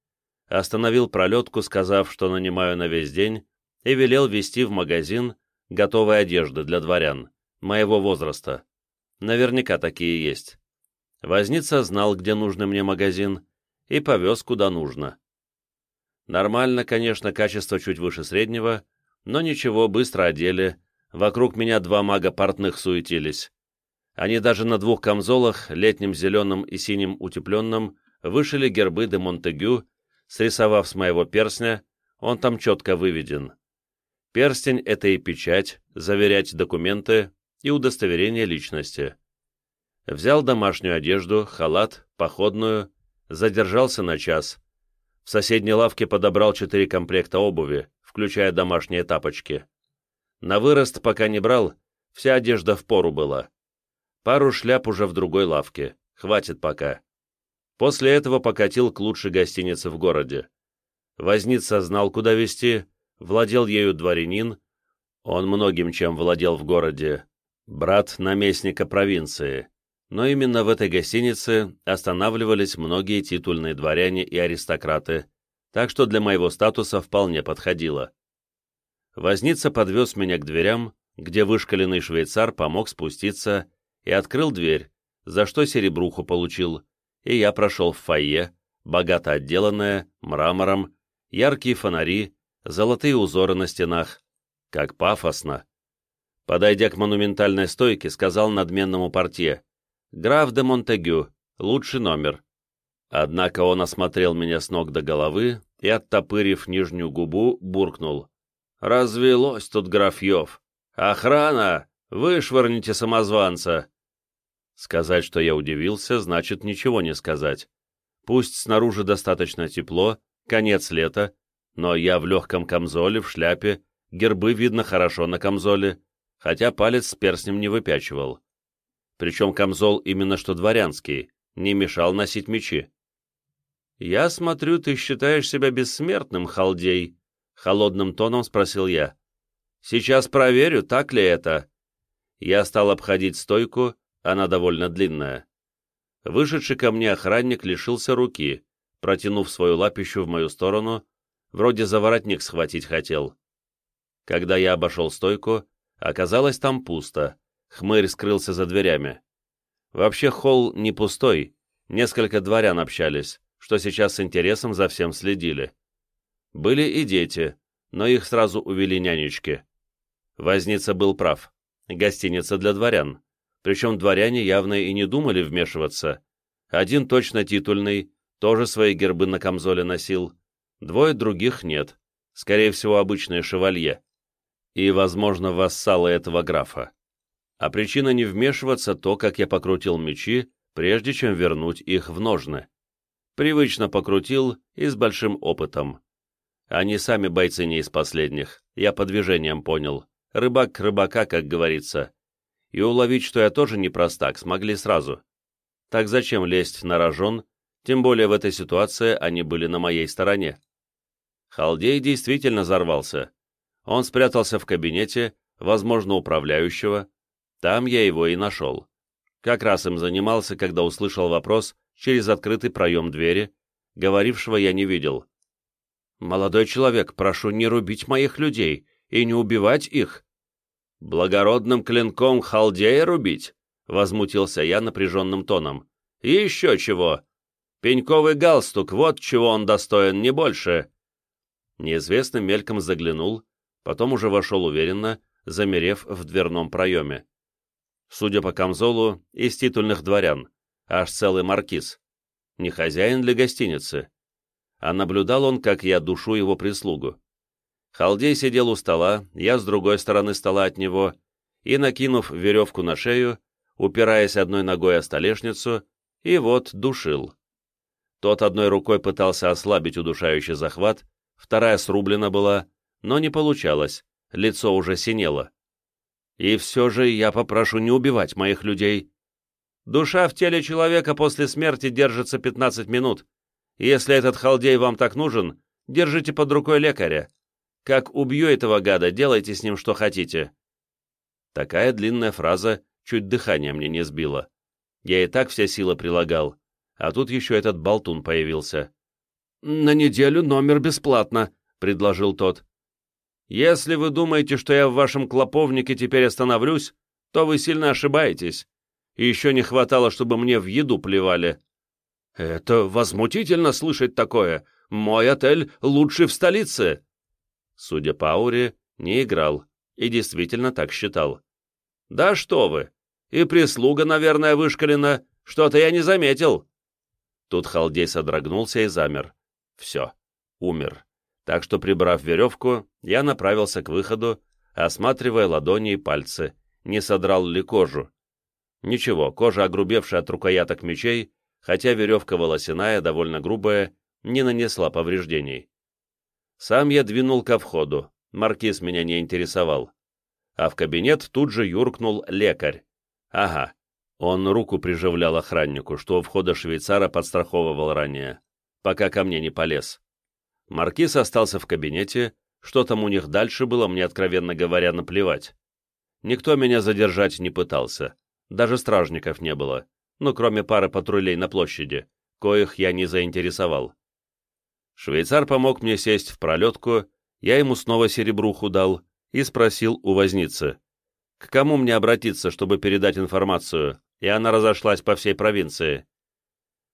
Остановил пролетку, сказав, что нанимаю на весь день, и велел везти в магазин готовой одежды для дворян, моего возраста. Наверняка такие есть. Возница знал, где нужный мне магазин, и повез куда нужно. Нормально, конечно, качество чуть выше среднего, но ничего, быстро одели. Вокруг меня два мага портных суетились. Они даже на двух камзолах, летним зеленым и синим утепленным, вышили гербы де Монтегю, срисовав с моего перстня, он там четко выведен. Перстень — это и печать, заверять документы и удостоверение личности. Взял домашнюю одежду, халат, походную, задержался на час. В соседней лавке подобрал четыре комплекта обуви, включая домашние тапочки. На вырост пока не брал, вся одежда в пору была. Пару шляп уже в другой лавке, хватит пока. После этого покатил к лучшей гостинице в городе. Возница знал, куда везти, владел ею дворянин, он многим чем владел в городе, брат наместника провинции, но именно в этой гостинице останавливались многие титульные дворяне и аристократы, так что для моего статуса вполне подходило. Возница подвез меня к дверям, где вышкаленный швейцар помог спуститься и открыл дверь, за что серебруху получил, и я прошел в фойе, богато отделанное, мрамором, яркие фонари, золотые узоры на стенах. Как пафосно! Подойдя к монументальной стойке, сказал надменному портье, «Граф де Монтегю, лучший номер». Однако он осмотрел меня с ног до головы и, оттопырив нижнюю губу, буркнул. «Развелось тут графьев! Охрана! Вышвырните самозванца!» Сказать, что я удивился, значит ничего не сказать. Пусть снаружи достаточно тепло, конец лета, но я в легком камзоле, в шляпе, гербы видно хорошо на камзоле, хотя палец с перстнем не выпячивал. Причем камзол именно что дворянский, не мешал носить мечи. «Я смотрю, ты считаешь себя бессмертным, халдей?» — холодным тоном спросил я. «Сейчас проверю, так ли это». Я стал обходить стойку, она довольно длинная. Вышедший ко мне охранник лишился руки, протянув свою лапищу в мою сторону, вроде за воротник схватить хотел. Когда я обошел стойку, оказалось там пусто, хмырь скрылся за дверями. Вообще холл не пустой, несколько дворян общались, что сейчас с интересом за всем следили. Были и дети, но их сразу увели нянечки. Возница был прав. Гостиница для дворян. Причем дворяне явно и не думали вмешиваться. Один точно титульный, тоже свои гербы на камзоле носил. Двое других нет. Скорее всего, обычные шевалье. И, возможно, вассалы этого графа. А причина не вмешиваться то, как я покрутил мечи, прежде чем вернуть их в ножны. Привычно покрутил и с большим опытом. Они сами бойцы не из последних, я по движениям понял. Рыбак рыбака, как говорится. И уловить, что я тоже не простак, смогли сразу. Так зачем лезть на рожон, тем более в этой ситуации они были на моей стороне. Халдей действительно взорвался. Он спрятался в кабинете, возможно, управляющего. Там я его и нашел. Как раз им занимался, когда услышал вопрос через открытый проем двери. Говорившего я не видел. «Молодой человек, прошу не рубить моих людей и не убивать их». «Благородным клинком халдея рубить?» — возмутился я напряженным тоном. «И еще чего! Пеньковый галстук, вот чего он достоин, не больше!» Неизвестный мельком заглянул, потом уже вошел уверенно, замерев в дверном проеме. Судя по камзолу, из титульных дворян, аж целый маркиз. Не хозяин для гостиницы. А наблюдал он, как я душу его прислугу. Халдей сидел у стола, я с другой стороны стола от него, и, накинув веревку на шею, упираясь одной ногой о столешницу, и вот душил. Тот одной рукой пытался ослабить удушающий захват, вторая срублена была, но не получалось, лицо уже синело. И все же я попрошу не убивать моих людей. Душа в теле человека после смерти держится 15 минут. Если этот халдей вам так нужен, держите под рукой лекаря. Как убью этого гада, делайте с ним что хотите. Такая длинная фраза чуть дыхание мне не сбила. Я и так все силы прилагал, а тут еще этот болтун появился. «На неделю номер бесплатно», — предложил тот. Если вы думаете, что я в вашем клоповнике теперь остановлюсь, то вы сильно ошибаетесь. И еще не хватало, чтобы мне в еду плевали. Это возмутительно слышать такое. Мой отель лучший в столице. Судя по ауре, не играл и действительно так считал. Да что вы! И прислуга, наверное, вышкалена. Что-то я не заметил. Тут халдей содрогнулся и замер. Все, умер так что, прибрав веревку, я направился к выходу, осматривая ладони и пальцы, не содрал ли кожу. Ничего, кожа, огрубевшая от рукояток мечей, хотя веревка волосяная, довольно грубая, не нанесла повреждений. Сам я двинул ко входу, маркиз меня не интересовал. А в кабинет тут же юркнул лекарь. Ага, он руку приживлял охраннику, что у входа швейцара подстраховывал ранее, пока ко мне не полез. Маркиз остался в кабинете, что там у них дальше было, мне, откровенно говоря, наплевать. Никто меня задержать не пытался, даже стражников не было, ну, кроме пары патрулей на площади, коих я не заинтересовал. Швейцар помог мне сесть в пролетку, я ему снова серебруху дал и спросил у возницы, к кому мне обратиться, чтобы передать информацию, и она разошлась по всей провинции.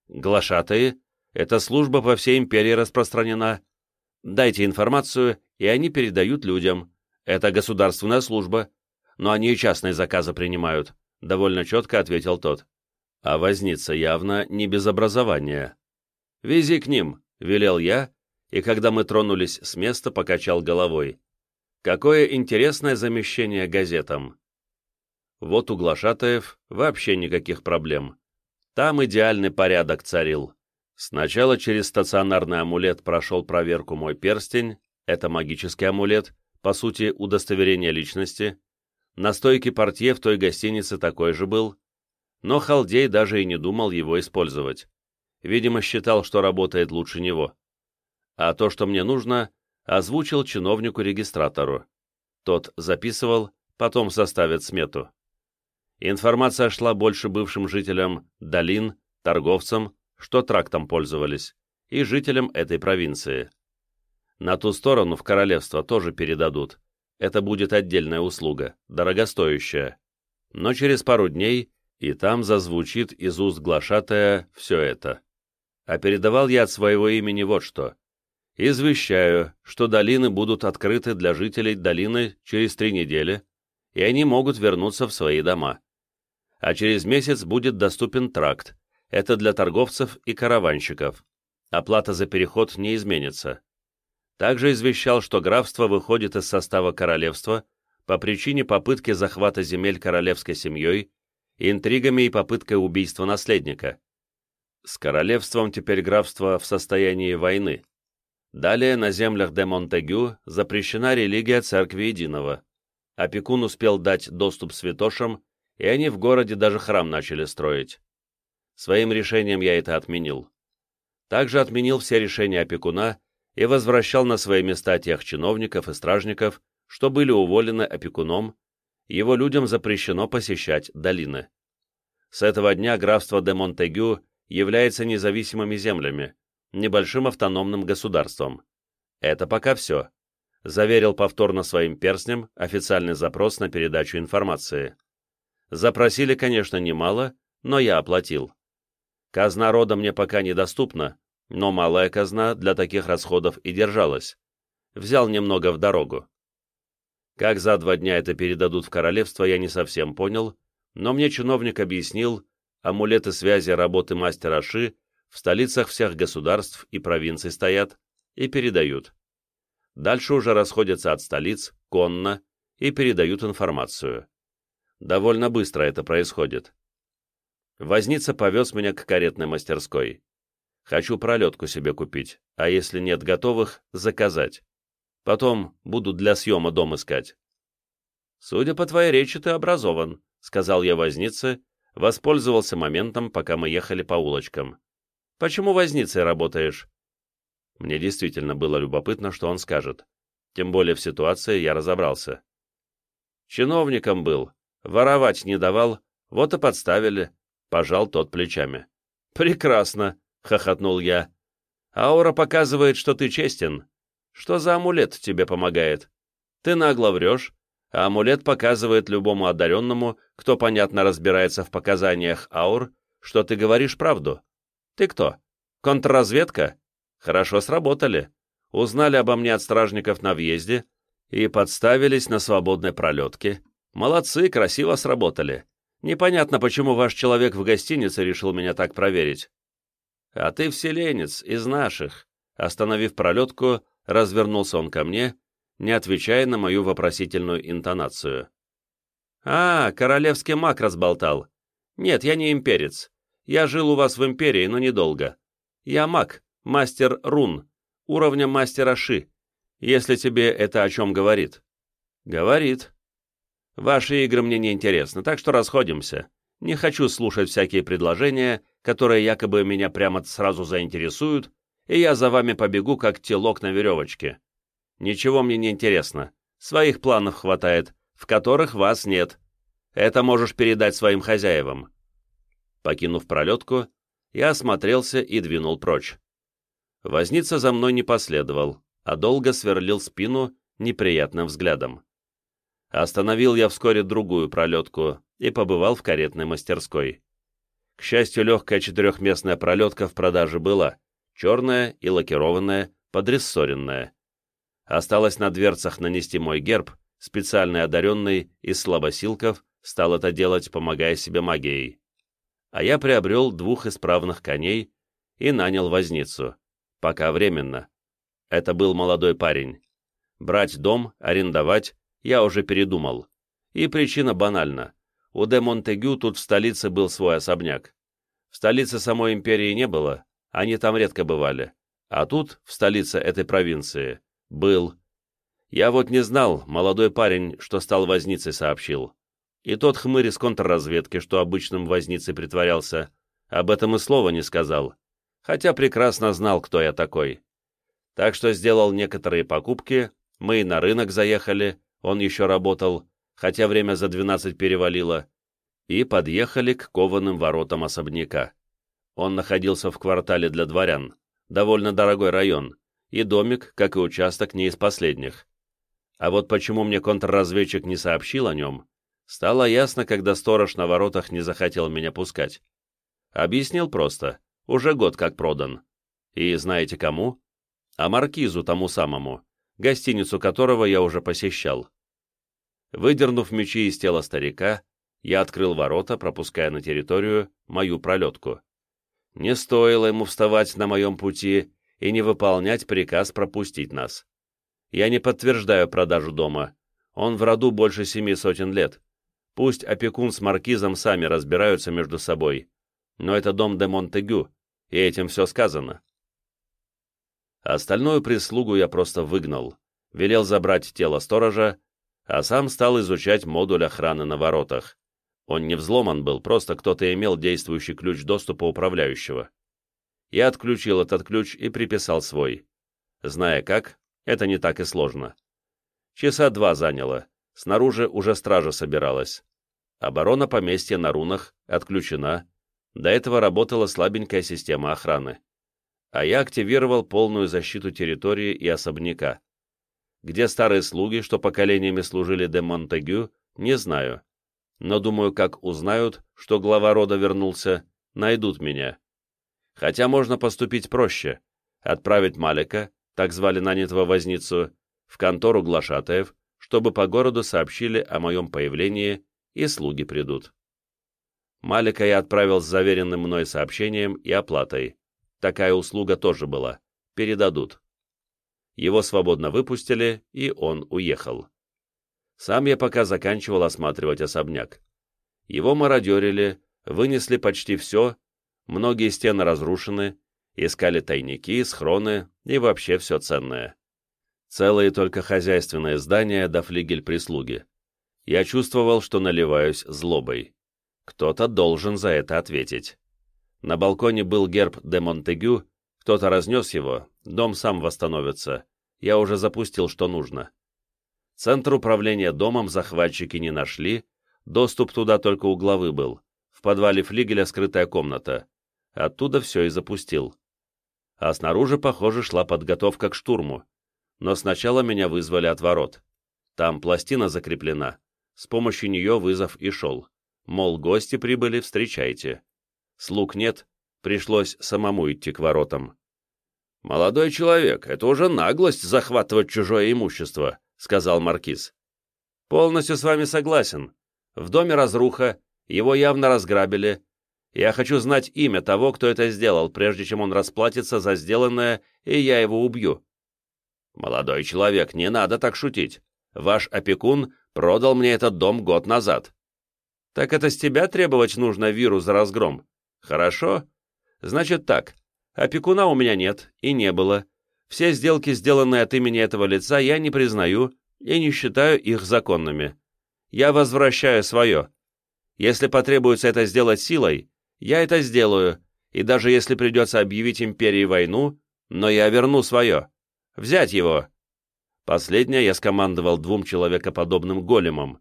Глашатые эта служба по всей империи распространена. Дайте информацию, и они передают людям. Это государственная служба. Но они и частные заказы принимают», — довольно четко ответил тот. А возница явно не без образования. «Вези к ним», — велел я, и когда мы тронулись с места, покачал головой. Какое интересное замещение газетам. Вот у глашатаев вообще никаких проблем. Там идеальный порядок царил. Сначала через стационарный амулет прошел проверку мой перстень, это магический амулет, по сути, удостоверение личности. На стойке портье в той гостинице такой же был, но Халдей даже и не думал его использовать. Видимо, считал, что работает лучше него. А то, что мне нужно, озвучил чиновнику-регистратору. Тот записывал, потом составит смету. Информация шла больше бывшим жителям долин, торговцам, что трактом пользовались, и жителям этой провинции. На ту сторону в королевство тоже передадут. Это будет отдельная услуга, дорогостоящая. Но через пару дней и там зазвучит из уст глашатая все это. А передавал я от своего имени вот что. Извещаю, что долины будут открыты для жителей долины через три недели, и они могут вернуться в свои дома. А через месяц будет доступен тракт, это для торговцев и караванщиков. Оплата за переход не изменится. Также извещал, что графство выходит из состава королевства по причине попытки захвата земель королевской семьей, интригами и попыткой убийства наследника. С королевством теперь графство в состоянии войны. Далее на землях де Монтегю запрещена религия Церкви Единого. Опекун успел дать доступ святошам, и они в городе даже храм начали строить. Своим решением я это отменил. Также отменил все решения опекуна и возвращал на свои места тех чиновников и стражников, что были уволены опекуном, его людям запрещено посещать долины. С этого дня графство де Монтегю является независимыми землями, небольшим автономным государством. Это пока все. Заверил повторно своим перстнем официальный запрос на передачу информации. Запросили, конечно, немало, но я оплатил. Казна рода мне пока недоступна, но малая казна для таких расходов и держалась. Взял немного в дорогу. Как за два дня это передадут в королевство, я не совсем понял, но мне чиновник объяснил, амулеты связи работы мастера Ши в столицах всех государств и провинций стоят и передают. Дальше уже расходятся от столиц, конно, и передают информацию. Довольно быстро это происходит. Возница повез меня к каретной мастерской. Хочу пролетку себе купить, а если нет готовых, заказать. Потом буду для съема дом искать. «Судя по твоей речи, ты образован», — сказал я вознице, воспользовался моментом, пока мы ехали по улочкам. «Почему возницей работаешь?» Мне действительно было любопытно, что он скажет. Тем более в ситуации я разобрался. Чиновником был, воровать не давал, вот и подставили, Пожал тот плечами. «Прекрасно!» — хохотнул я. «Аура показывает, что ты честен. Что за амулет тебе помогает? Ты нагло врешь, а амулет показывает любому одаренному, кто понятно разбирается в показаниях аур, что ты говоришь правду. Ты кто? Контрразведка? Хорошо сработали. Узнали обо мне от стражников на въезде и подставились на свободной пролетке. Молодцы, красиво сработали. Непонятно, почему ваш человек в гостинице решил меня так проверить. А ты вселенец, из наших. Остановив пролетку, развернулся он ко мне, не отвечая на мою вопросительную интонацию. «А, королевский маг разболтал. Нет, я не имперец. Я жил у вас в империи, но недолго. Я маг, мастер рун, уровня мастера Ши, если тебе это о чем говорит». «Говорит. Ваши игры мне не интересны, так что расходимся. Не хочу слушать всякие предложения, которые якобы меня прямо сразу заинтересуют, и я за вами побегу, как телок на веревочке. Ничего мне не интересно. Своих планов хватает, в которых вас нет. Это можешь передать своим хозяевам». Покинув пролетку, я осмотрелся и двинул прочь. Возница за мной не последовал, а долго сверлил спину неприятным взглядом. Остановил я вскоре другую пролетку и побывал в каретной мастерской. К счастью, легкая четырехместная пролетка в продаже была, черная и лакированная, подрессоренная. Осталось на дверцах нанести мой герб, специальный одаренный из слабосилков стал это делать, помогая себе магией. А я приобрел двух исправных коней и нанял возницу. Пока временно. Это был молодой парень. Брать дом, арендовать я уже передумал. И причина банальна. У де Монтегю тут в столице был свой особняк. В столице самой империи не было, они там редко бывали. А тут, в столице этой провинции, был. Я вот не знал, молодой парень, что стал возницей, сообщил. И тот хмырь из контрразведки, что обычным возницей притворялся, об этом и слова не сказал, хотя прекрасно знал, кто я такой. Так что сделал некоторые покупки, мы и на рынок заехали, он еще работал, хотя время за двенадцать перевалило, и подъехали к кованым воротам особняка. Он находился в квартале для дворян, довольно дорогой район, и домик, как и участок, не из последних. А вот почему мне контрразведчик не сообщил о нем, стало ясно, когда сторож на воротах не захотел меня пускать. Объяснил просто, уже год как продан. И знаете кому? А маркизу тому самому, гостиницу которого я уже посещал. Выдернув мечи из тела старика, я открыл ворота, пропуская на территорию мою пролетку. Не стоило ему вставать на моем пути и не выполнять приказ пропустить нас. Я не подтверждаю продажу дома. Он в роду больше семи сотен лет. Пусть опекун с маркизом сами разбираются между собой. Но это дом де Монтегю, и этим все сказано. Остальную прислугу я просто выгнал, велел забрать тело сторожа, а сам стал изучать модуль охраны на воротах. Он не взломан был, просто кто-то имел действующий ключ доступа управляющего. Я отключил этот ключ и приписал свой. Зная как, это не так и сложно. Часа два заняло, снаружи уже стража собиралась. Оборона поместья на рунах отключена, до этого работала слабенькая система охраны. А я активировал полную защиту территории и особняка. Где старые слуги, что поколениями служили де Монтегю, не знаю. Но думаю, как узнают, что глава рода вернулся, найдут меня. Хотя можно поступить проще. Отправить Малика, так звали нанятого возницу, в контору глашатаев, чтобы по городу сообщили о моем появлении, и слуги придут. Малика я отправил с заверенным мной сообщением и оплатой. Такая услуга тоже была. Передадут. Его свободно выпустили, и он уехал. Сам я пока заканчивал осматривать особняк. Его мародерили, вынесли почти все, многие стены разрушены, искали тайники, схроны и вообще все ценное. Целые только хозяйственные здания до флигель прислуги. Я чувствовал, что наливаюсь злобой. Кто-то должен за это ответить. На балконе был герб де Монтегю, кто-то разнес его, дом сам восстановится. Я уже запустил, что нужно. Центр управления домом захватчики не нашли, доступ туда только у главы был. В подвале флигеля скрытая комната. Оттуда все и запустил. А снаружи, похоже, шла подготовка к штурму. Но сначала меня вызвали от ворот. Там пластина закреплена. С помощью нее вызов и шел. Мол, гости прибыли, встречайте. Слуг нет, пришлось самому идти к воротам. «Молодой человек, это уже наглость захватывать чужое имущество», — сказал Маркиз. «Полностью с вами согласен. В доме разруха, его явно разграбили. Я хочу знать имя того, кто это сделал, прежде чем он расплатится за сделанное, и я его убью». «Молодой человек, не надо так шутить. Ваш опекун продал мне этот дом год назад». «Так это с тебя требовать нужно виру за разгром?» «Хорошо. Значит так, опекуна у меня нет и не было. Все сделки, сделанные от имени этого лица, я не признаю и не считаю их законными. Я возвращаю свое. Если потребуется это сделать силой, я это сделаю, и даже если придется объявить империи войну, но я верну свое. Взять его!» Последнее я скомандовал двум человекоподобным големам,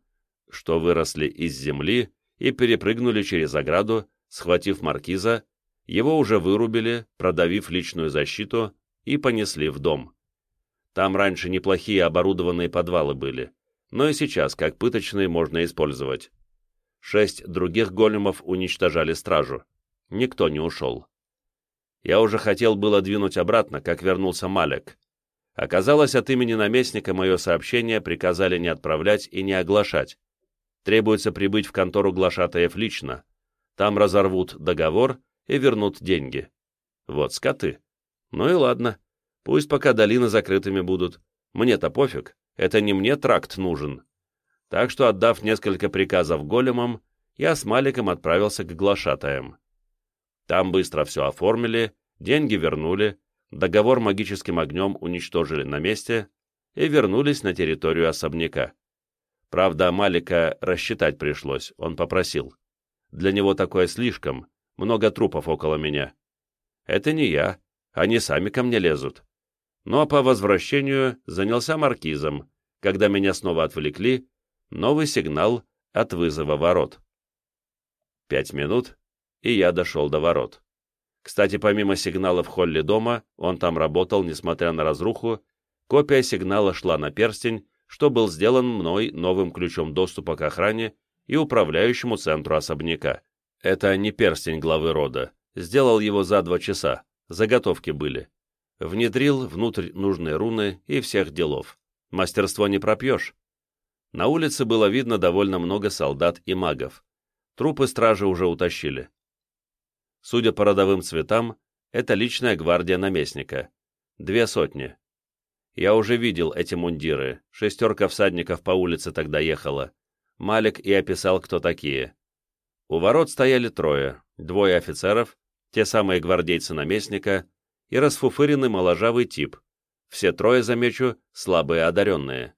что выросли из земли и перепрыгнули через ограду, схватив маркиза, его уже вырубили, продавив личную защиту, и понесли в дом. Там раньше неплохие оборудованные подвалы были, но и сейчас, как пыточные, можно использовать. Шесть других големов уничтожали стражу. Никто не ушел. Я уже хотел было двинуть обратно, как вернулся Малек. Оказалось, от имени наместника мое сообщение приказали не отправлять и не оглашать. Требуется прибыть в контору глашатаев лично, там разорвут договор и вернут деньги. Вот скоты. Ну и ладно. Пусть пока долины закрытыми будут. Мне-то пофиг. Это не мне тракт нужен. Так что, отдав несколько приказов големам, я с Маликом отправился к глашатаям. Там быстро все оформили, деньги вернули, договор магическим огнем уничтожили на месте и вернулись на территорию особняка. Правда, Малика рассчитать пришлось, он попросил. Для него такое слишком, много трупов около меня. Это не я, они сами ко мне лезут. Ну а по возвращению занялся маркизом, когда меня снова отвлекли, новый сигнал от вызова ворот. Пять минут, и я дошел до ворот. Кстати, помимо сигнала в холле дома, он там работал, несмотря на разруху, копия сигнала шла на перстень, что был сделан мной новым ключом доступа к охране и управляющему центру особняка. Это не перстень главы рода. Сделал его за два часа. Заготовки были. Внедрил внутрь нужные руны и всех делов. Мастерство не пропьешь. На улице было видно довольно много солдат и магов. Трупы стражи уже утащили. Судя по родовым цветам, это личная гвардия наместника. Две сотни. Я уже видел эти мундиры. Шестерка всадников по улице тогда ехала. Малик и описал, кто такие. У ворот стояли трое, двое офицеров, те самые гвардейцы наместника, и расфуфыренный моложавый тип. Все трое, замечу, слабые одаренные.